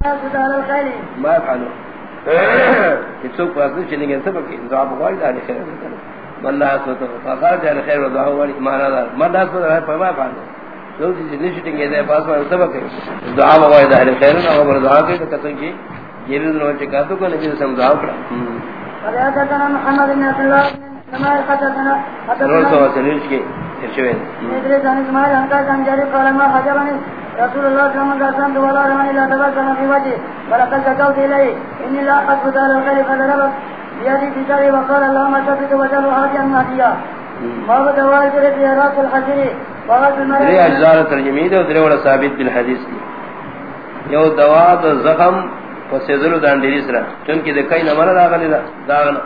ما يفعلوا يتسوق فاسد شنو سبق دعاء وايد على خير من لا اسوت فقال على خير ودعاء وايد ما هذا ما لا اسوت فما يفعلوا لو جي نشتين دے پاس میں سبق دعاء وايد على خير اور دعاء کے کتن کی یہ نو چکا تو کو نبی سمجھاؤ پڑا حدثنا محمد بن عبد الله كما حدثنا حدثنا ارشوين ادريس عن اسماعيل عن قاسم عن جرير قال ما حجبني رسول الله صلى الله عليه وسلم ولا رماني لا تبسم في وجهي ولقد شكوت اليه اني لا اثبت على الخير فضربت بيدي في شري وقال اللهم ثبت وجل حاجا مهديا باب دوائر في راس الحجر وغد المرأة دري اجزار ترجمه ده دري ولا ثابت بالحديث یو دوا د زخم و سیزلو داندری سرا۔ چونکہ دکائی نمر دا غلی دا داغنا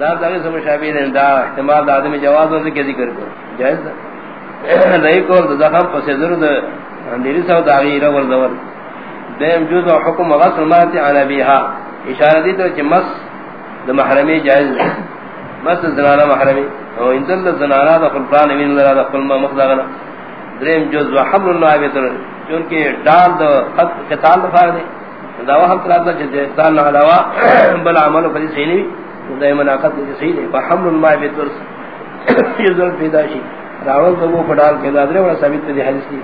دا دا سم شابیر دا احتمال دا آدمی جواز ہوتا کہ ذکر کو۔ جائز دا۔ لئی کول دا زخم پس ذر دا اندیری سو دا غیر ور دور دیم جوز و حکم غسل ماتی عنا بیہا اشارہ دی تو چی مس دا محرمی جائز دا مس زنانا محرمی. او اندل زنانا دا خلقان امین اللہ دا خلما مخداغنا دریم جوز و حمل اللہ بیتر چونکہ ڈال دا خط قتال دا فارد دا وحم تلاتنا چیز احسان علاوہ بل عمل و فلی سینی دائما ناقت دے صحیح دے فحمل الماء بالترس یہ ضرورت پیدا شی. راول تو وہ پڑال کے دادرے وڑا ثابت تے حدیث کی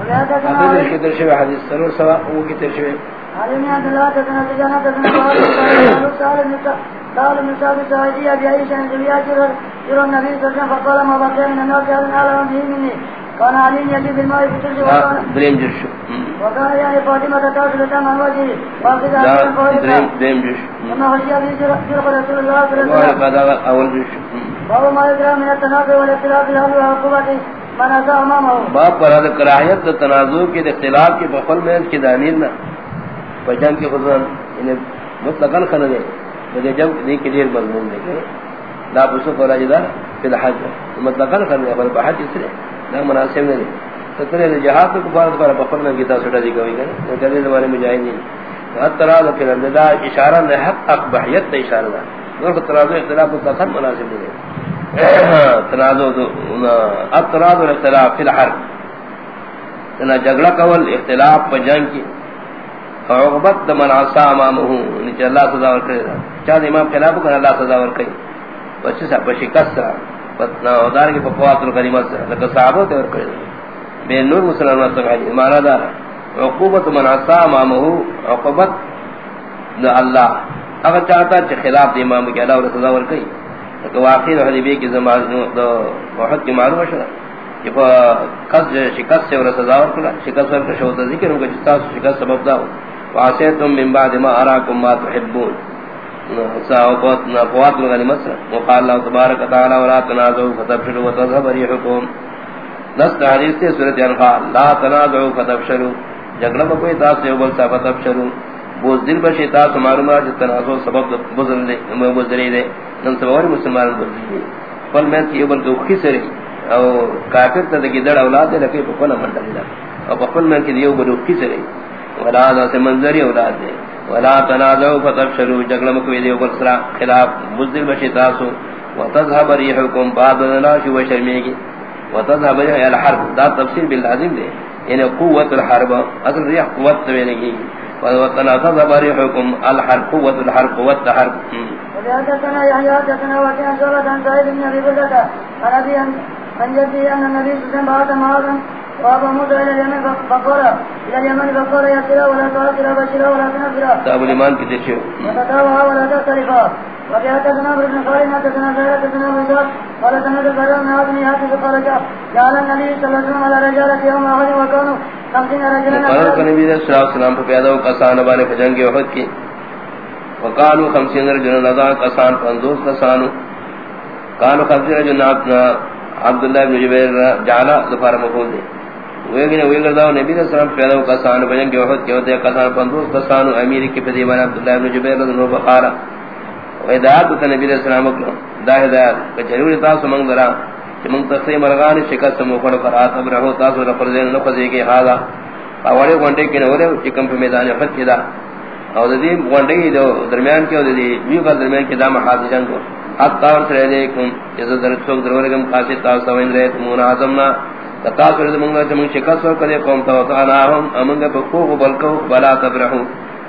حدیث کے درشے حدیث سرور سوا وہ کی ترشے علم عبد تنا تجانا تنا قال من صاحب سعيدية بعيش عن زبيات جرى النبي صلى الله عليه وسلم فقال ما بقي من الناس هذا العالم مني كان علي يجي بالماء في تلك وكان جرش وكان يعني فاطمة تتاوش لتام عن وجهه واقضى دريم دريم جرش كما خشي أبي جرق رسول الله صلى الله عليه وسلم اول جرش باب ما يدرى من التنازع والاختلاف الهل والعقوبة من أتى أمامه باب پر هذا کراہیت تنازع کے اختلاف کے بخل میں اس کی دانیر نہ پہچان کے خود انہیں یعنی مطلقاً خلق ہے مجھے جب نہیں کلیر مضمون دیکھے لا بسو قولا جدا فی الحج. مطلقاً خلق ہے بل بحج اس لیے لا مناسب نہیں سترے جہاد کو کفارت پر بخل میں گیتا سٹا دی کوئی گئے کہتے زمانے مجاہدین حد تراز فی الحج اشارہ نے اقبحیت تا اشارہ دا. نور ترازو اختلاف مطلقاً مناسب نہیں تنازو اتراز اختلاف فی الحرب. تنا جگڑا کول، اختلاف پا جنگ کی. عقبت دا من عصا امامه نیچے یعنی اللہ سزا ورکڑی دا. چاہت امام خلاف کن، اللہ سزا ورکڑی بچے سا؟ پشکست سا. پتنا ادار کی پقوات القریمت سا. لکہ صحابہ تے ورکڑی دا. بے نور مسلم نصف حدیث مانا دارا عقوبت من عصا امامه عقبت دا اللہ. اگر چاہتا چھ خلاف دا امام کی، اللہ سزا ورکڑی لکہ واقعی حدیبی کی زمان وحد کی معلوم شدہ کہ قصد شکست سے اور سزا ورکڑا شکست ورکڑا شوتا ذکر ہوگا جستا شکست سبب دا ہو وعسیتم من بعد ما اراکم ما تحبون. ساوقات نفوات الغنیمت وقال اللہ تبارک تعالی ولا تنازعوا فتفشلوا وتذهب ريحكم. نص حدیث سے سورۃ انفال. لا تنازعوا فتفشلوا جھگڑا کوئی تاس سے بول سا فتفشلوا وہ دل بشی تا معلومات جس تنازع سبب بزر لے بزری دے نن سب اور مسلمان بزری فل میں یہ بل کو کسری او کافر تے گدڑ اولاد دے لکے پکنا منڈل دا. او پکن میں کہ یہ بل کسری ولا ذا سے منظری اولاد دے ولا تنازعوا فتفشلوا جگل مکوی دے اوپر سرا خلاف. بزدل بشی تاسو. وتذهب ريحكم، بعد لا شو شرمیگی وتذهب ريح الحرب. دا تفسیر باللازم دے یعنی قوت الحرب. اصل ریح قوت توینگی وتذهب ريحكم الحرب قوت الحرب قوت الحرب وحدثنا يحيى حدثنا وكيع شعبة عن سعيد بن ابي بردة عن ابي عن جدي ان النبي صلى الله عليه وسلم بعث معاذا وابا موسى الى اليمن فقال الى اليمن فقال يا سلا ولا تؤثر بشرا ولا تنفرا. كتاب الايمان کی تشریح وتتابعها ولا تختلفا. وفي حدثنا ابن خالد حدثنا زهير حدثنا اسحاق قال سمعت زهير بن عاصم يحدث قال جعل النبي صلى الله عليه وسلم على رجالة يوم احد وكانوا خمسين رجلا قال النبي صلى الله عليه وسلم پیدا ہو، کسان بانے فجنگ احد کی۔ وقالوا خمسين رجلا نضع کسان پندوس کسانو قالوا خمسين رجلا عبد الله بن جبير جعل ظفار مفعول دے۔ ویگن ویگر داو نبی صلی اللہ علیہ وسلم پیدا کسان بجن کے وحد کے ہوتے کسان پندوس کسان، امیر کی پدیوان عبداللہ بن جبیر رضی اللہ بخارا ویداد تا نبی صلی اللہ علیہ وسلم دا ہدایت کچھروری تاسو منگ درا۔ کہ مرغان شکست موکڑ فرات اب رہو تاسو رفر دین لفظی کے حالا. پاوڑے گونڈے کی نورے چکم پہ میدان حد کی دا. اور دی گونڈے کی دو درمیان کی اور دی ویو کا درمیان کی دا محاضر جنگ حد تاور سرے دیکھم جزا درد سوک درورگم قاسد تاسو وین رہت منازمنا تقاصر منگا چمنگ شکست ورکدے قوم توقعناهم امنگا بخوق بلکو بلا تبرحو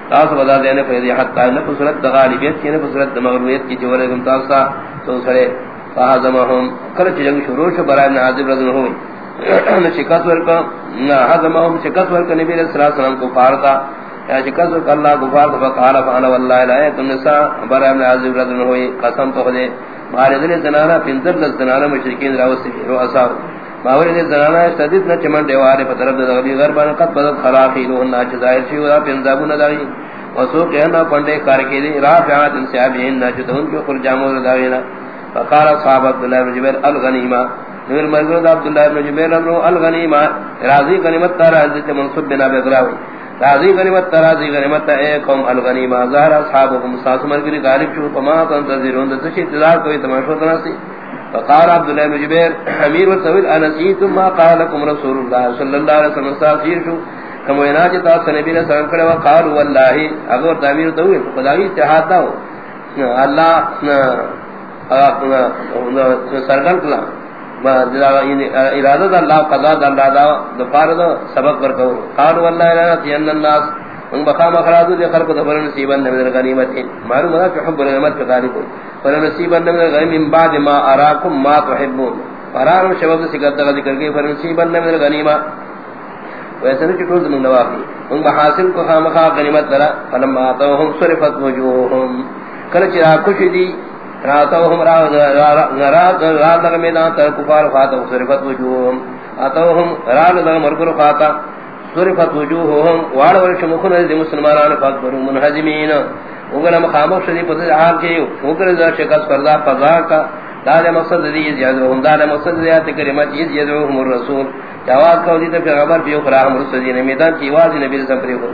تاس بدا دینے فیدی حتی نفسرت دغالیبیت کی نفسرت دمغرویت کی جورگم تاسا تو سرے فہزمهم کرچ جنگ شروع شو، برای ابن عازب رضن ہوئی شکست ورکا حزمهم شکست ورکا نبی علیہ السلام کو فارتا یا شکست ورکا اللہ کو فارتا فقال فانا واللہ الائیتم نسا برای ابن عازب رضن ہوئی قسم تو خدے مہارے دل زنانا پندر دل زنانا مشرکین راوسی رو اصاب ماوری دل زنانا استدید نا چمن دیوارے پترب دل غلی غربان قد بدد خلاقی روحن ناچ ظاہر شیو دا پنزابو ندائی وسوق انا پنڈے کار کے دی رافعات انسیابین ناچ دون کے قل جامو فقال صحاب عبداللہ بن جبیر، الغنیمہ. نور مرگرد عبداللہ بن جبیر الغنیمہ. راضی غنیمت تارا حضرت منصب بنا بغراوی راضی غنیمت راضی غنیمت اے قوم الغنیم ظاہر اصحابکم ساس مرگری غالب شو فما تنتظرون دسش انتظار کوئی تماشو تناسی فقال عبداللہ بن جبیر، امیر والسویل انسیتم ما قال لكم رسول اللہ صلی اللہ علیہ وسلم ساسیر شو. کم وینا چتا سنبی نے سلام کرے وقال واللہ، اگر تعبیر دوئے خداوی اتحاد داو اللہ سرگل کلا۔ یعنی، ارادت اللہ، قضا دا اللہ دا دفار دا سبق ورکو۔ قالوا والله لا تین الناس۔ ان بقا مخراج دے خلق دبر نصیبا من الغنیمت۔ معلوم ہے کہ حب الغنیمت کا غالب پر نصیبا من الغنیم من بعد ما اراکم ما تحبون۔ قرار شباب سے ذکر ذکر کے پر نصیبا من الغنیمہ۔ ویسے نہیں چٹول من نوافی ان حاصل کو خامخا غنیمت ترا فلما اتوهم صرفت وجوههم کل چرا خوش دی راتوهم رات رات لگ میدان تر کفار فاتو صرفت وجوہم اتوهم رات لگ مرگر فاتا صرفت وجوہم وار ورش مخن دی مسلمانان فاکبرون منحزمین اگر مخامق شدی پتر حال کے اوکر ذا شکست کردا فضا کا دال مقصد دی یدعوهم دال مقصد دی آیت کریمت یدعوهم الرسول جواز کو دیتا پیغمبر بیو خراہ مرسدین میدان کی واضح نبی رسم پری خود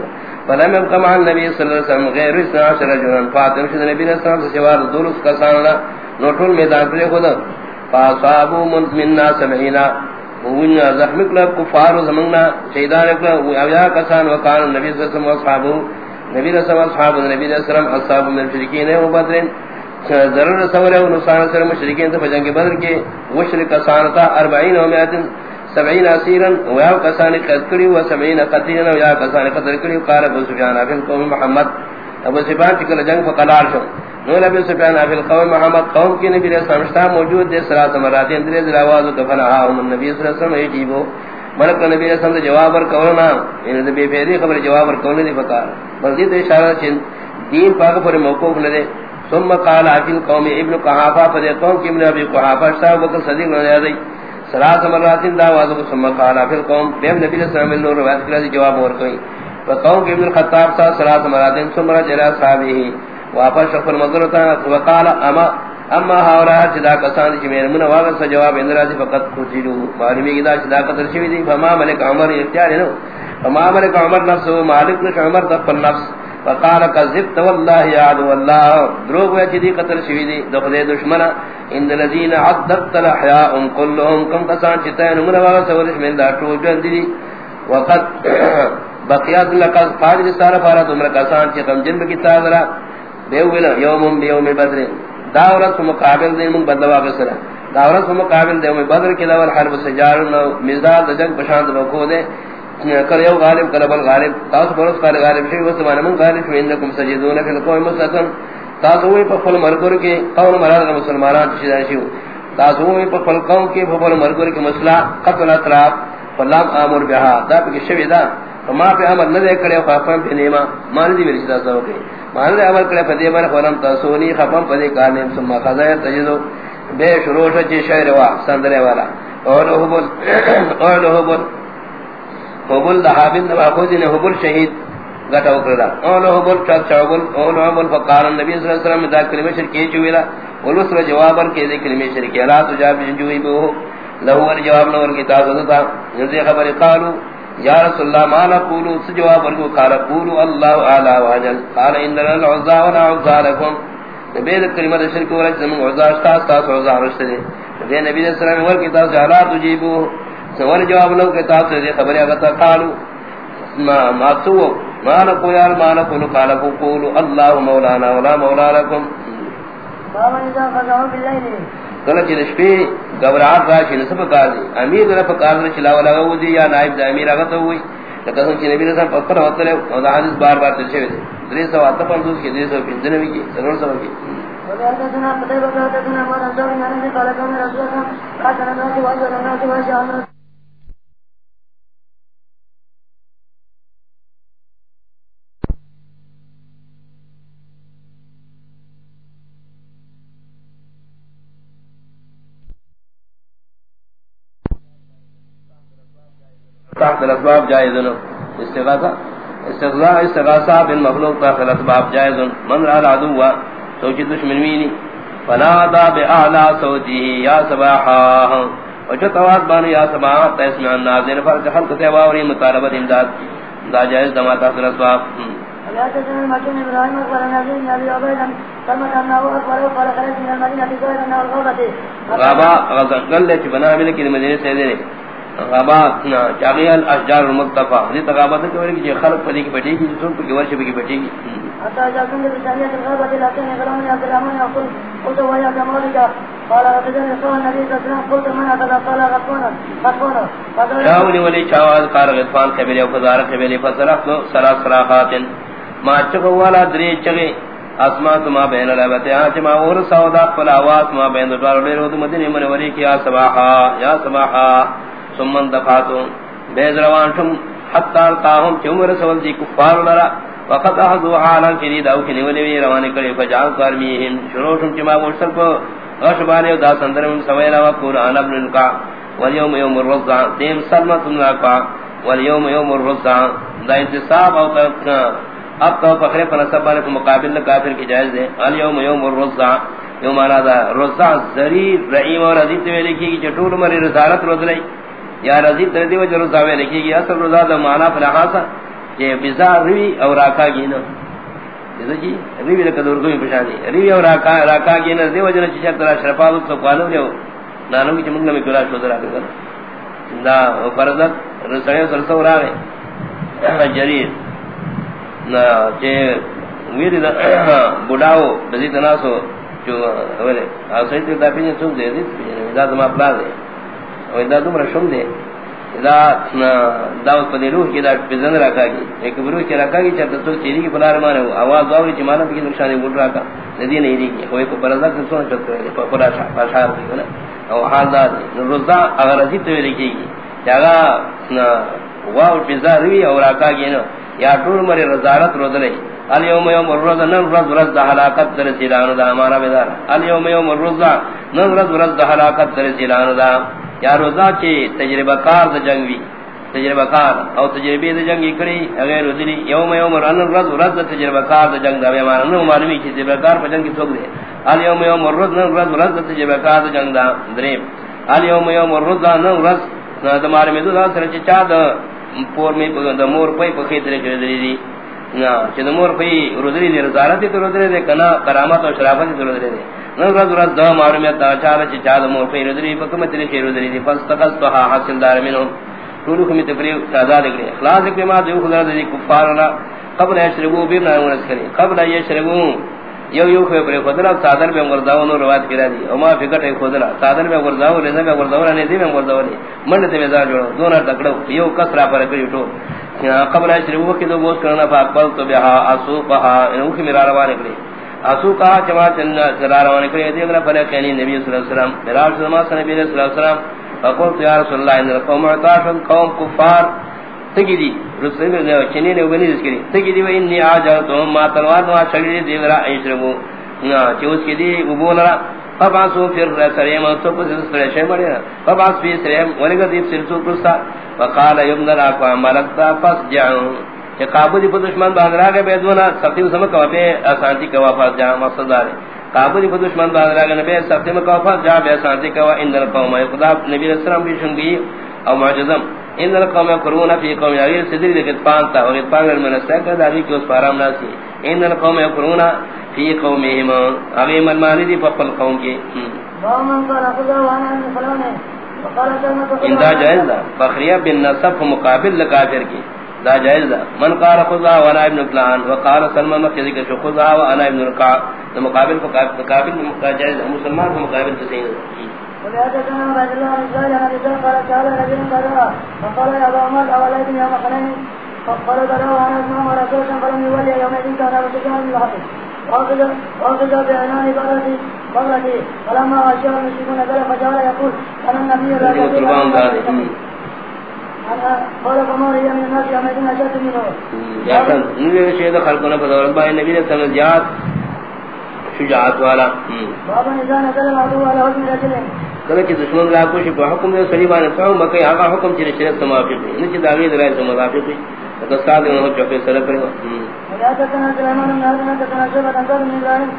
فلم يبقى مع النبي صلى الله عليه وسلم غير 12 رجلا. فاطمه شد النبي صلى الله عليه وسلم سوار دولس کسان لا نوٹل میدان پر خود فاصابوا من منا سمعنا وين زخم کلا کفار زمنا شیطان کلا. اویا کسان وقال النبي صلى الله عليه وسلم اصحابه نبی رسول اللہ اصحاب نبی علیہ السلام اصحاب من المشرکین. و بدر ضرر سورہ و نصان سر مشرکین تو جنگ بدر کے وشرک سانتا. 40 و 100 سبعین اسیرن، و یاو کسانی و سبعین قتیرن و یاو کسانی قدر قال ابو سفیان افل قوم محمد. ابو سفیان چکل جنگ فقلال شو نول ابو سفیان افل قوم محمد، قوم کی نبی رسول مشتا موجود دے صلاة مراتی اندرے دلاواز و کفن آہم النبی صلی اللہ علیہ وسلم ایجیبو ملک نبی رسول مشتا جواب ورکونا انہوں یعنی نے بے پیدی خبر جواب ورکونا دی فقار مزید اشارہ چند دین پاک پر موقوف لدے ثم قال افل قوم ابن قحافہ فدے قوم کی ابن ابی قحافہ شتا وقت صدیق رضی سلاس مرات دا واز کو ثم قال فی القوم بهم نبی صلی اللہ روایت کرا جواب اور کوئی۔ فقوم کہ ابن الخطاب تھا سلاس مرات ثم رجع صحابہ واپس شفر مدرتا وقال اما اما ہاورا، جدا کسان جی میں من واغ سے جواب اندرا دی فقط قتلوا معلومی کی دا جدا قدر شوی دی۔ فما ملک عمر اختیار نو فما ملک عمر نفس مالک نے عمر تقل نفس۔ فقال كذبت والله يا عدو الله. دروغ وجه دي قتل شوی دی. دخل دشمن ان الذين عدت الاحياء كلهم كم قسان چتاین من واغ سورش من دا ٹو جندی وقت بقیات لقد فاضل سارا فارا تمر قسان چ کم جن کی تاذرا بیویل یوم بیوم بدر. داورت مقابل دین من بدلوا بسر داورت مقابل دین بدر کی دور حرب سجار مزداد جنگ پشاند کو دے. کر یو غالب کر بل غالب تاس برس کر غالب شی وس مان من غالب شو انکم سجدون فی القوم مسلم تاس وی پفل مرگر کے قوم مراد مسلمانان شی شی تاس وی پفل قوم کے پفل مرگر کے مسئلہ قتل اطراف فلام امر بها دا کہ شوی دا. ما پہ امر نہ دے کرے خفم پہ نیما. مان دی میری صدا سو کے مان دے امر کرے پدی بر فرم تسونی خفم پدی کارنے ثم قضا تجدو. بے شروع چ شعر وا، سندرے والا. اور ہو بول اور ہو بول حبل دہابن دبا خوزی نے حبل شہید گٹا اکردا اولو حبل چاک چاوبل اولو حبل فقال النبی صلی اللہ علیہ وسلم دا کلمہ شرکی چویلا اولو سر جوابر کے دے کلمہ شرکی لا تجاب جنجوئی بو لہو ور جواب نور کی تازدتا نزی خبر قالو، یا رسول اللہ، ما نقولو؟ اس جواب ورکو، قال، قولو اللہ آلہ واجل قال اندنا العزا ولا عزا لکم. نبی دے کلمہ شرکی ورک زمان عزا اشتا استاس عزا رشتے دے. نبی صلی اللہ علیہ وسلم ورکی تازدتا لا تجیبو. سوال جواب لو کہ تاس سے خبر ہے کہ قالو ما ما تو ما نقول یا ما نقول قال قول الله مولانا ولا مولا لكم بابا اذا فزعوا بالليل. کله چې شپې گبراہٹ راشی نصف کار دی؟ امیر در فکار در چلاو لگا دی یا نائب دا امیر آگتا ہوئی لکسن چی نبی رسان پتر ہوتا لے اور دا حدیث بار بار ترشے ہوئے دری سو دری سو پندنوی کی سنور سو کی وحدثنا قتيبة حدثنا موسى بن انس تحت الاسباب جائز استغاثہ استغاثہ استغاثہ بن مخلوق تحت الاسباب جائز من رأى العدو تو چی دشمن وینی فنادا بأعلا صوتی یا سباحا. وچو تواد بانی یا سباحا تیسمع النازل فرق حلق تیواوری مطالبت امداد دا جائز دما تحت الاسباب. لا عبيدا كلمة أنه أخبر وقال خرج من غابا لك بنا ملك المدينة سيدني غابات نا چاغیال اشجار المقتفا دی تغابت کے ولی کہ خلق پڑی کی پٹی کی سن کی ورش کی پٹی کی حتى جاء كل بشارية الغابة لكن غلام عبد الرحمن يقول قلت ويا كمالك قال غتجن يسوى النبي صلى الله عليه وسلم قلت من قال چاواز قال غطفان قبلی وفضار قبلی فصرف سراس صراخات ما چکو والا دری چگے اسمات ما بین لبتے آج ما اور سودا فلاوات ما بین دوار لے رود مدینے منوری کیا صباحا یا صباحا ثم دفاتو. بیز روانتم حتی القاهم چمر سول دی کفار لرا. وقت احضو حالا کنی داو کنی ولی وی روانی کری فجال کارمیہن شروعتم چما مرسل کو غشبانی و دا سندرم سویلا و قرآن ابن القا. والیوم یوم الرزا دیم سلمت النقا والیوم یوم الرزا دا انتصاب او تکنا اب تو فخر فنصب بانے کو مقابل کافر کی جائز دے. الیوم یوم الرزا یوم آنا دا رزا زریر رعیم اور عزیز توی لکھی کی چٹول مری رسالت رز لئی. یا رضی تردی وجہ رضا میں لکھی گی، اصل رضا دا معنی پر فلحاسا کہ بزا روی اور راکا گینا جیسا جی روی لکہ دورگو میں پشانی روی اور راکا راکا گینا دی وجہ چیچر ترا شرپاو تو قانو لیو۔ نانو کی چمکنگا میں کلا شود راکا گنا دا فرضت رسائیو سلسو را رہے جریر۔ نا چے ویری دا بڑاو بزی تناسو جو اولے آسوئی تک دا پیجن سن دے دی دا دما پلا دے۔ اور دا تم رشم دے دا دا پدی روح کی دا پزن رکھا گی ایک روح کی رکھا گی چرتا تو چیری کی پلار مانے آواز آوری چی مانا پکی نقشانی بول رکھا ندی نہیں دی گی کوئی کو پرزاک سے سونا چلتا ہے پرا شار دی گنا او حال دا دی. روزا اگر عزیب تو لکھی گی چاگا واو پزا روی اور رکھا گی نا یا ٹول مری رزارت روز لئی الیوم یوم الرز، نن رز رز دا حلاکت در سیلان دا ہمارا بیدار الیوم یوم الرز، نن رز رز دا حلاکت در سیلان دا یا روزا چی تجربہ کار دا جنگ بھی تجربہ کار او تجربی دا جنگ کری اغیر ادری یوم یوم رن رز رز دا تجربہ کار دا جنگ دا بیمانا نو معلومی چی تجربہ کار پا جنگ کی سوک دے آل یوم یوم رز، نن رز رز دا تجربہ کار دا جنگ دا دریم آل یوم یوم رز، نن رز دا مارمی دو دا سر چی چا دا پور میں دا مور پای پا خیتر کر دری دی نا چی دا مور پای رزری دی، رضارت تو رودری دے کنا کرامت و شرافت تو رودری دے نو رز رز دا معلومیت دا چالا چی چا دا مور پای رزری پکمت دی شیر رودری دی. پس تقصتها حاصل دار منو. طولو کمی تفریق تعداد اکلی اخلاص کے ما، دیو خدا دے کفار کفارنا قبل یشربو بنا نایمونس کرے قبل یشربو یو یو خو پر خدلا صادر به مرداو نو روایت کرا دی او ما فکر ہے خدلا صادر به مرداو رضا به مرداو نے دی به مرداو نے من تے مزا جوڑو دونا تکڑو یو کسرا پر کری ٹو قبل شروع کی دو بوس کرنا پاک بل تو بها اسو بها انو کی میرا روان نکلی اسو کا جما چن سرا روان نکلی دی اگر پر کہنی یعنی نبی صلی اللہ علیہ وسلم. میرا سلام نبی صلی اللہ علیہ وسلم. فقلت یا رسول اللہ ان القوم عطاشن قوم کفار. تگیدی. رسول میں نے چنی نے بنی اس کے ذکر تگیدی و انی اجرت ما تلوار ما چلی دی ورا ایشربو نا چوس کی دی وبولرا فباسو پھر سریم تو کو سر شے بڑے فباس بھی سریم ولگ دی سر تو پرستا وقال یمنا کو ملکتا پس جاؤ کہ قابل پر دشمن بہادر کے بیدونا سفتی سم کو بے، اسانتی کا وفات جا مقصدار قابل پر دشمن بہادر کے نبی سفتی میں کا وفات جا بے اسانتی کا ان القوم خدا نبی علیہ السلام بھی شنگی او معجزم. ان القوم يقرون في قوم يغير سدري دكت پانتا اور پاگل من سکر داوی کہ اس پارام ناسی ان القوم يقرون في قومهم. اگے من مانی دی پپل قوم کے ان دا جائز دا. فخریہ بن نصف مقابل لکافر کی. دا جائز دا. من قال خذا وانا ابن فلان وقال سلمان مخذ کہ خذا وانا ابن القع مقابل کو قابل جائز مسلمان کو مقابل تو صحیح ولهذا عبد الله بن سهيل عن ابي قال قال رجل بدرا فقال يا ابا عمر اولئك يا مخنين فقال بدرا وانا اسمع رسول فلم يولي يومئذ كان سفيان بن الحق وأخذ بعنان بغلتي بغلتي فلما غشاه المشركون نزل فجعل يقول أنا النبي من شہد خلقنا فدور اللہ نبی نے سمجھ جات شجاعت والا. بابا نزا نزل العدو على حكم رجل کله چې دشمن را کو شي په حکم دې سړي باندې څو مکه هغه حکم چې شریعت ته موافق دی. نه چې داغي درای ته موافق دی. دا ساده نو چې په سره کړو ولا تكن سليمان بن هارون تكن شبه تنظر من ابراهيم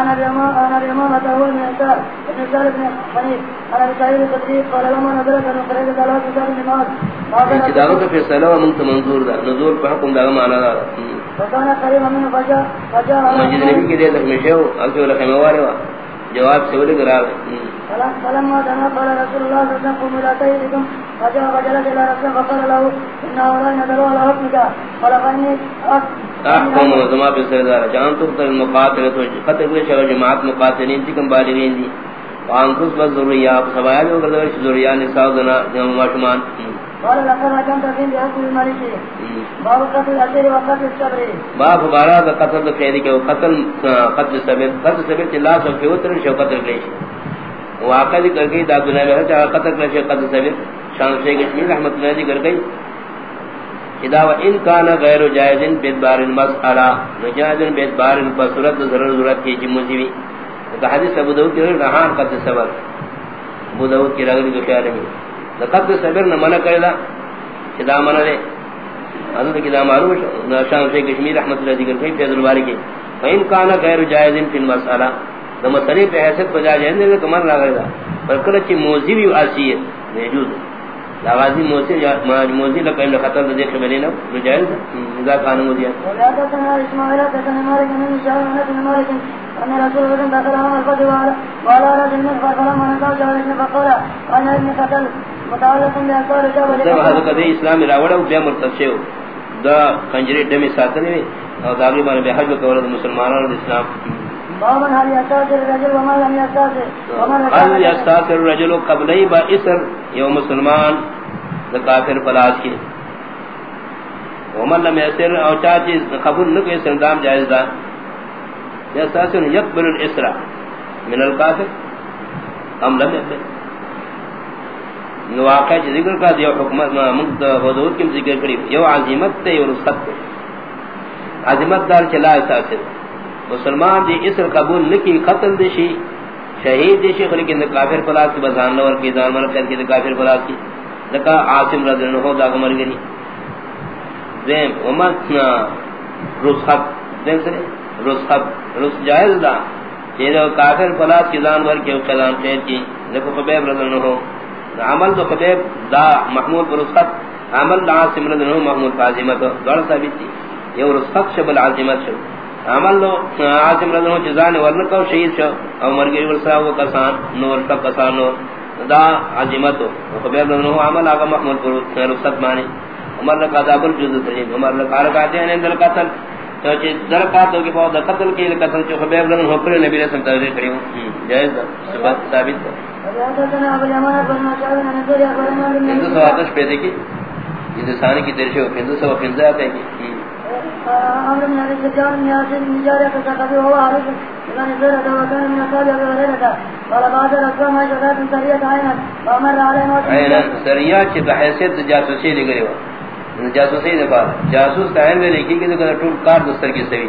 انا بيما انا بيما متهول من انصار ابن سالم بن حنيف انا بسعيد القدري قال لما نزلت ان قريت قال كتاب النماز چې داغه په فیصله و موږ ته منظور ده. نزول په حکم داغه معنا ده. فكان قريبا من فجاء فجاء مسجد نبی د مشو او چې له خمواره جواب سے ولے کرا فلما دنا قال رسول الله صلى الله عليه وسلم قوم لا تيدكم فجاء فجلس الى رسول فقال له ان هؤلاء نزلوا على حكمك. فاني احكم وزما بسردار جان تو تر مقاتل تو قتل کے شر جماعت مقاتلین تھی کم بالغین دی وان بس ذریہ سبایا جو کر ذریہ نساء دنا جمع ماشمان قال لقد حكمت في بحكم الملك باب قتل الاسير وقتل الصبر باب بارا قتل خیر کے قتل قتل صبر قتل صبر کی لا سب کے اتر شو قتل کلیش واقع ذکر گئی دا دنیا میں چاہا قتل کلیش قتل صبر شان شیخ اسمیل رحمت اللہ ذکر گئی اذا وان كان غیر جائز بدبار المسألہ نجائز بدبار فصورت ضرر ضرورت کی جمعی بھی۔ کہ حدیث ابو داؤد کے رہان ہاں قتل صبر۔ ابو داؤد کی رغبت کے خیال میں۔ لقد صبر، نہ منع کرے کہ دا منع دے۔ حضرت کی دا معلوم شان شیخ کشمیر رحمت اللہ ذکر کہیں فیض الباری کے فین کان غیر جائز فی المسئلہ۔ دا مسئلے پہ حیثیت بجا جائز نے کہ من لگا دا پر کلچ موزی بھی اسی ہے موجود لغازی موزی موزی لکہ ان خطر دے بنے نہ جائز اذا کان موزی مالک ان رسول الله دخل على الفضل وعلى وعلى رجل من فلما نزل جاء فقال انا ابن قتل اسلام راوڑا بیا مرتد شو دا کنجری ڈمی ساتنے اور داغی بے حج کو مسلمانوں اسلام۔ هل يستاثر الرجل وما لم يستاثر هل يستاثر الرجل قبل با اسر یو مسلمان دا کافر فلاس کی؟ ومن لم يسر او چاچی قبول نکو اسر دام جائز دا يستاثر يقبل الاسرا من الكافر؟ ام لم يقبل؟ واقع ذکر کا دیو حکمت مقد حدود کی ذکر کری. یو عظمت تے اور سخت عظمت دار چلا اساس مسلمان دی اسر قبول نکی قتل دیشی شہید دیشی لیکن کافر فلاس کی بزان لور کی دار مر کر کے کافر فلاس کی۔ لکا عاصم رضی اللہ عنہ دا مر گئی دیم امت رسخت دیم سے رسخت رس جائز دا۔ کہ کافر فلاس کی دان ور کے قدام خیر کی۔ لکو خبیب رضی اللہ عنہ۔ عمل دو خبیب دا محمود برسخت عمل دا عاصم رضی اللہ محمود فازمت دوڑ ثابت تھی یہ رسخت شبل عاصمت شو عمل دو عاصم رضی اللہ جزان ورنکو شہید شو او مرگی ورسا و کسان نور شب کسان نور دا عظمت خبیب رضی اللہ عمل آگا محمود برسخت مانی عمر لکا دابل جزو تجید عمر لکا رکاتے ہیں اندر قتل تو چیز درکاتوں کی بہت قتل کی قتل چو خبیب رضی اللہ حکر نبی رسل تغیر کری جائز دا ثابت دا ہندو سو آتش پیدے کی ہندوستان کی درشو ہندو سو فنزا آتے ہیں بن ابي سفيان بن ياسر بن جارية وهو عارف وكان من اصحاب ابي هريرة قال بعد الاسلام سرية عينا فامر عينا سرية جاسوسي جاسوسی جاسوس تعین میں کار دستر کی سوی.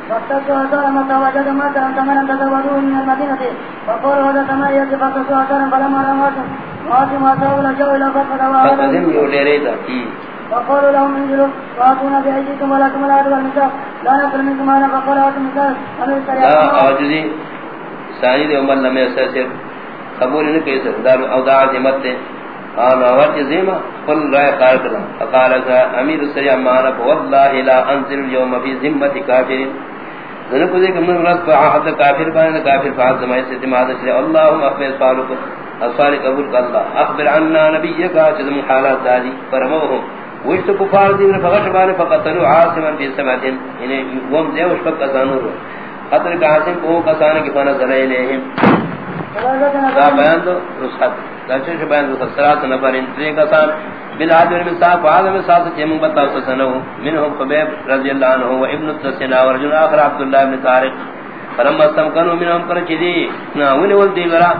فاستسوا أثارا متى وجد ماتا ثمنا تزودوه من المدينة. فقالوا هذا كما يجب فاستسوا أثارا فلما رأى ماتا وآتم أثاره لجوا إلى فتفة وآتم فقالوا لهم انزلوا وآتونا بأيديكم ولكم الأرض والنساء لا نقل منكم أنا فقال آتم النساء أعجزي ثاني دي عمر لم يستسر قبول نکے دار او دا عظمت تے انا وجه زيما قل رأي قارتنا فقال امير السريع معنا والله لا انزل اليوم في كافر ذنب ذلك من رد فعهد كافر بان كافر فعهد زمائي ستما هذا شريع اللهم اخبر اسفالك اصفال قبول الله اخبر عنا نبيك جزم حالات ذالي فرموهم وشت کفار دین فغشبان فقتلوا عاصما في سمعتهم انہیں وم دے وشفق ازانور قتل کا عاصم کو کسان کی فنزل الیہم دا بیان دو رسحت داشن شو بیان دو خسرات نفر انتری کسان بالعادر من صاحب وعادم صاحب تیمون بطاو سسنو منہم خبیب رضی اللہ عنہ و ابن التسنہ ورجل آخر عبداللہ ابن تارق فلما استمکنو منہم کرچ دی ناوین ولدی گرا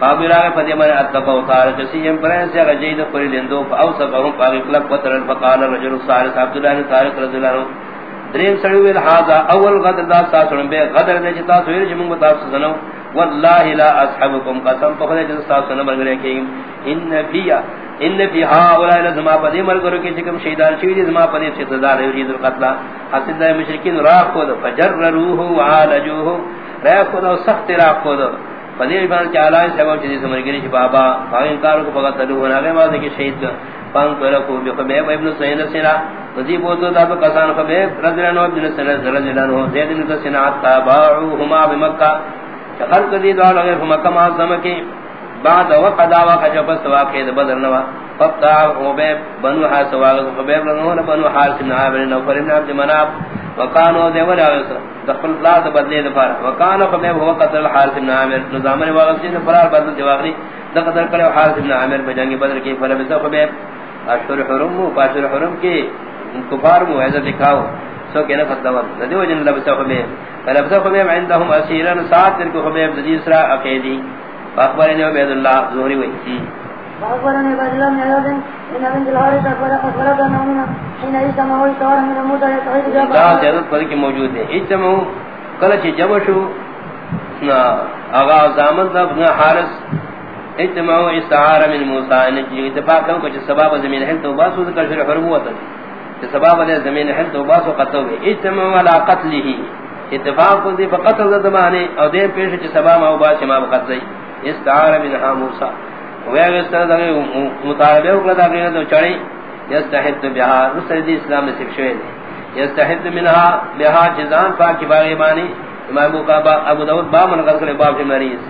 قابل آگے فدی من اتقو تارق سیم پرین سے غجید قری لندو فاوسقهم قاقی قلق وطرن فقال الرجل الصالح عبداللہ ابن تارق رضی اللہ عنہ۔ دریم سڑوی الحاظا اول غدر دا ساسرن بے غدر دے چتا سویر جمون بطاو سسنو والله لا اصحابكم قسم فخذ جنسا سن مرغرے کہ ان فیا ان فی هؤلاء لزما پدی مرغرو کہ چکم شیطان شوی زما پدی سے سزا یرید القتل۔ حسد مشرکین را خود فجرروه وعالجوه را خود سخت را خود پدی بان کہ اعلی سبب چیز مرغری چ بابا۔ فائن کارو کو بغت لو ہونا گے بعد کہ شہید۔ پان کرو کو بے خبیب ابن سعید سنا ذی بوت دا تو کسان خبیب رضی اللہ عنہ، ابن سعید رضی اللہ عنہ، زید بن سنا تابعوهما بمکہ۔ چخر کدی دوال اگر مکہ معظم کی بعد وقت دعوا کا جب سوا کے بدر نوا. فتا او بنو ہا سوا کو بے بنو بنو حارث بن عامر نو پر ابن عبد مناف. وکانو دیور اگس دخل لا بدلے دفار وکانو خبے هو قتل الحارث بن عامر. نظام واغسی نے فرار بدل جواغری دقدر کرے حارث بن عامر بجنگ بدر کی فلم سے خبے اشهر حرم و اشهر حرم کی، کفار مو ایسا دکھاؤ سو کہ نہ فتوا ندی وجن لبس خبیب لبس خبیب عندهم اسیرا سات کو خبیب ذیسرا اقیدی۔ اخبار نے عبد اللہ زہری وہی تھی اخبرني عبد الله بن عياض ان ابن الحارث اخبر اخبر انه حين اجتمع الثوار من يتعيد جاب پر کی موجود ہے۔ اجتمع کل چ جمع شو۔ نا اغا زامن دا ابن حارث اجتماع استعار من ان اتفاق کو کچھ سبب زمین ہے تو باسو ذکر شرح ہوا تھا سبب زمین ہے تو باسو قتل ہے اجتماع على قتله. اتفاق کو دی فقتل زمانے اور دے پیش چ سبب او با ما قتل استعار من موسى وہ اس طرح دا مطالبہ کو دا کہ تو چڑی، یستحد بها. رسل دی اسلام میں سکشے یستحد منها، بها جزان پاک کی باغی بانی. امام ابو داؤد با من غسل باب جی مریض.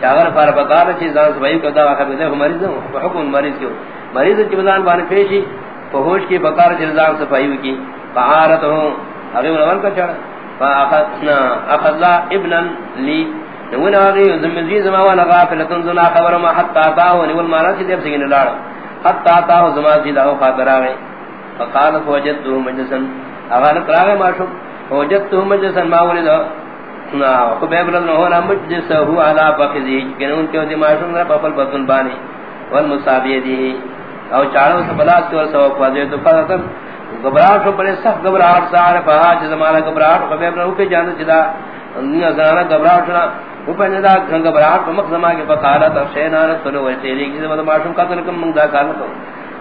چاگر فار بقار چیز زان سبائی کو دا خبر دے مریض ہوں حکم مریض کیوں مریض کی بزان بان پیشی فہوش کی بقار چیز زان سبائی کی فعارت ہوں اگر اول کا چڑھا فاخذنا اخذا ابنا لی. نون اگے زمزی زما غافلتن ذنا خبر ما حتا تا ہو نول مارا چھ دیب سگن لاڑ حتا تا ہو زما سی دا خاطر اگے فقال وجدته مجلسا اگر کراغے ماشو وجدته مجلسا ما ولد نا کو بے بلن ہو علا فخذی. کہ ان کے دی ماشو نہ پپل بدن بانی والمصابی دی. او چاروں سے بلا تو سو فاضے تو فرض گبراہٹ بڑے سخت گبراہٹ سار پہا جس زمانہ گبراہٹ کو بے بلن کے جان جدا انیا زانا گبراہٹ نہ وہ پہنے دا گبراہٹ کو مقدمہ کے فقالت شینا رسول و تیری کی زمانہ ماشو قتل کم منگدا کار تو۔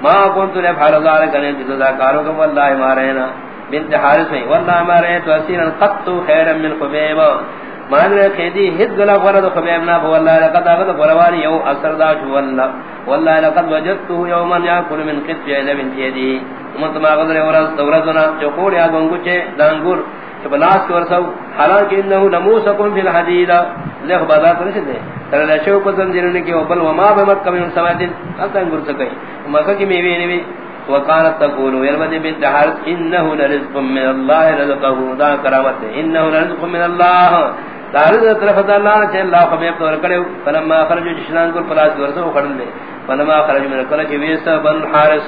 ما كنت لفعل ذلك ان جزا کارو کو والله مارنا بنت حارث میں والله مارے تو اسیرا قط خيرا من خبيب ما نے کہدی ہت گلا غرض خبيب نہ والله لقد اخذ قروانی یو اثر دا والله والله لقد وجدته يوما ياكل من قطع لبن يدي مت ما غدر ورز دورزنا جو کوڑیا گنگوچے دانگور بلاس کو رسو حالانکہ انه نموسکم فی الحدید لہ بازار کرے دے۔ تر لشو کو زنجیرن کی اوپل وما بمکہ من سمادن اتن گر سکے مکہ کی میوے نی وقالت تقول يرمد بنت حارث انه لرزق من الله رزقه دا کرامت انه لرزق من الله دارد طرف اللہ نے اللہ خبر تو کرے فلما خرج جشنان جی کو پلاس ورسو کھڑ لے. فلما خرج من کل کہ ویسا بن حارث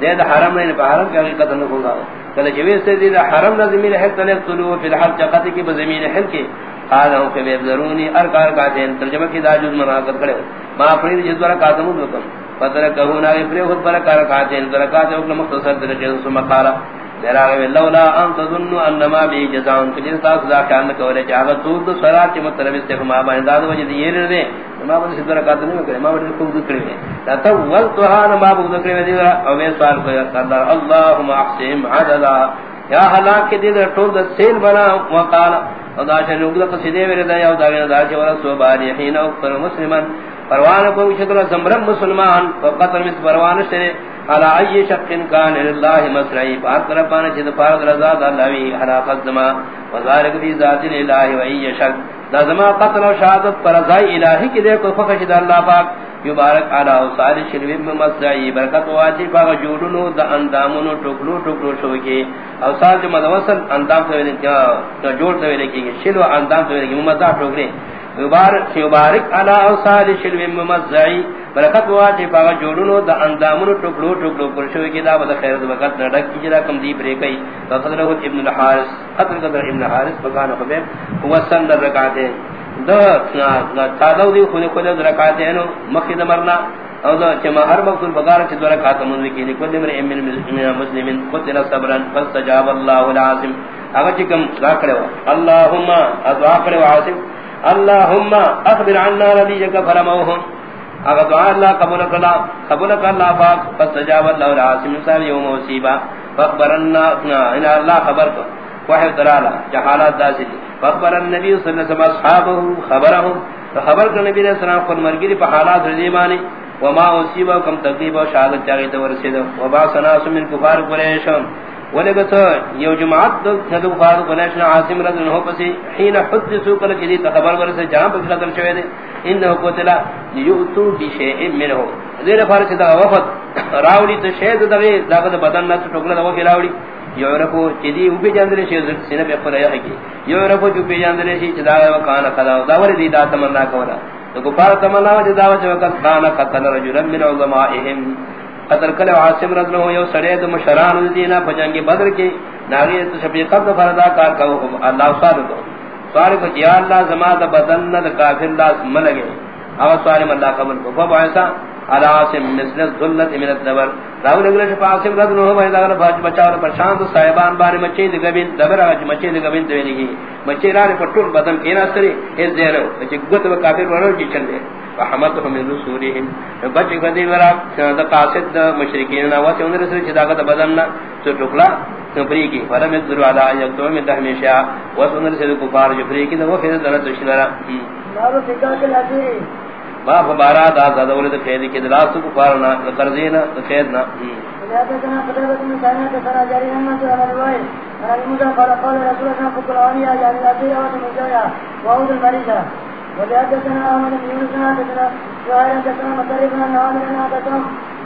دے حرم نے حرم کی حقیقت نہ ہوگا کل کہ ویسا دے حرم نہ زمین ہے تنے طلوع فی الحج جقت کی زمین ہے کہ قال او کہ ضرونی ارکار کا دین ترجمہ کی داجوز مناقض کرے ما فرید جس طرح قاسم کو فتر کہو نا پھر خود پر کار کا دین درکات او مختصر درجے ثم قال میرا لولا ان تظن ان ما بي جزاء کجن تا سزا کان کرے چاہ تو تو صلات کے مطلب استغفار ما با انداز وجہ یہ نے ما بن سدر کا نہیں کرے ما بن خود کرے. تا تو ول تو ہن ما بن کرے دی او میں سوال کو کردا اللهم احسن عدلا یا ہلاک کے دل ٹول سیل بنا. وقال ادا شنو کو قصیدے میرے دا یا دا دا چ ورا سو باری حين او مسلمان. پروان کو شکل زمرم مسلمان. فقطر مس پروان سے على اي شق كان لله مسرعي بات ربنا جد فارغ رضا الله وي على قدما وذلك في ذات الله واي شق لازم قتل و شهادت پر رضا الہی کی دے کو فخشد اللہ پاک. مبارک علی اوصال شرب مسرعي برکت واجی پاک جوڑنو د اندامونو ٹکڑو ٹکڑو شو کے اوصال جو مدوصل اندام سے کیا جوڑ سے لکھی شلو اندام سے لکھی ممدہ ٹکڑے مبارک مبارک علی اوصال شلو ممزعی. برکت واجی پاک جوڑنو د اندامونو ٹکڑو ٹکڑو پر شو کے دا بد خیر دا وقت نہ ڈک جرا کم دی بری کئی. فضل ابن الحارث قتل قدر ابن الحارث بکان خبر. هو سن در رکعتين دو تادو دی خود خود رکعتين مخد مرنا. او دا چما ہر وقت بغار چ دور کھات من کی. لکل امر امن مسلمین. قتل صبرا فاستجاب الله العظیم اگر چکم را کرے اللهم ادعا کرے عاصم. اللهم اخبر عنا نبيك فرموهم اگر دعا اللہ قبول کلا قبول کلا پاک فاستجاب اللہ العاصم صاحب یوم مصیبہ فخبرنا ان اللہ خبر کو. وحی ترالا جحالات داسی فخبر النبی صلی اللہ علیہ وسلم اصحابه خبرهم خبر کر نبی علیہ السلام خود مرگری پا حالات رضیمانی وما اصیبہ کم تقریب و شہادت چاگی تورسید وبا سناس من کفار قریشم. ولگت یو جماعت دو تھدو فارغ قریشن عاصم رضی اللہ پسی حین حدثو کل جدید خبر ورسے جہاں پر قتل شوئے دے انہو قتلا یؤتو بشیئ منہو دیر فارسی دا وفد راولی تو شہد دغی داغت بدن نہ ٹکلا دا وفی راولی یورپو چدی او پی جاندرے شی سینہ پہ پر ہے کہ یورپو جو پی جاندرے شی چدا وکانا قضا داور دی دا تمنا کولا تو گفار تمنا وجہ دا وجہ وقت کانا قتل رجلا من علمائهم قتل کل عاصم رضی اللہ یو سڑے دو مشران دینا پجنگ بدر کے ناغی تو شفیقہ تو فردا کار کہ اللہ صادق کو سوال کو یا اللہ زما دا بدن دا کافر اللہ ملگے او سوال من اللہ قبل کو فب ایسا على عاصم مثل الذلة من الدبر. راو لگلے شفا عاصم رضی اللہ عنہ اگر بھاج بچاور پر شان تو صاحبان بارے مچے دی گبین دبر اج مچے دی گبین تے لگی مچے رارے پٹول بدن کینا سری اس دیرو اچ گت و. کافر ورو کی چل دے رحمت من رسولهم۔ بچ گدی ورا دا قاصد مشرکین نہ واسے ان رسول چدا کا بدن نہ تو ٹکلا تبری کی فرم ذرو علی ایتو میں ہمیشہ واسے ان رسول کفار جفری کی وہ پھر درت شلرا کے ما فبارا دا دا ولد خیر کی دلاس کو پارنا قرضینا خیر نہ وحدثنا احمد بن يونس بن حدثنا شعير حدثنا مطرب بن عامر بن حدثنا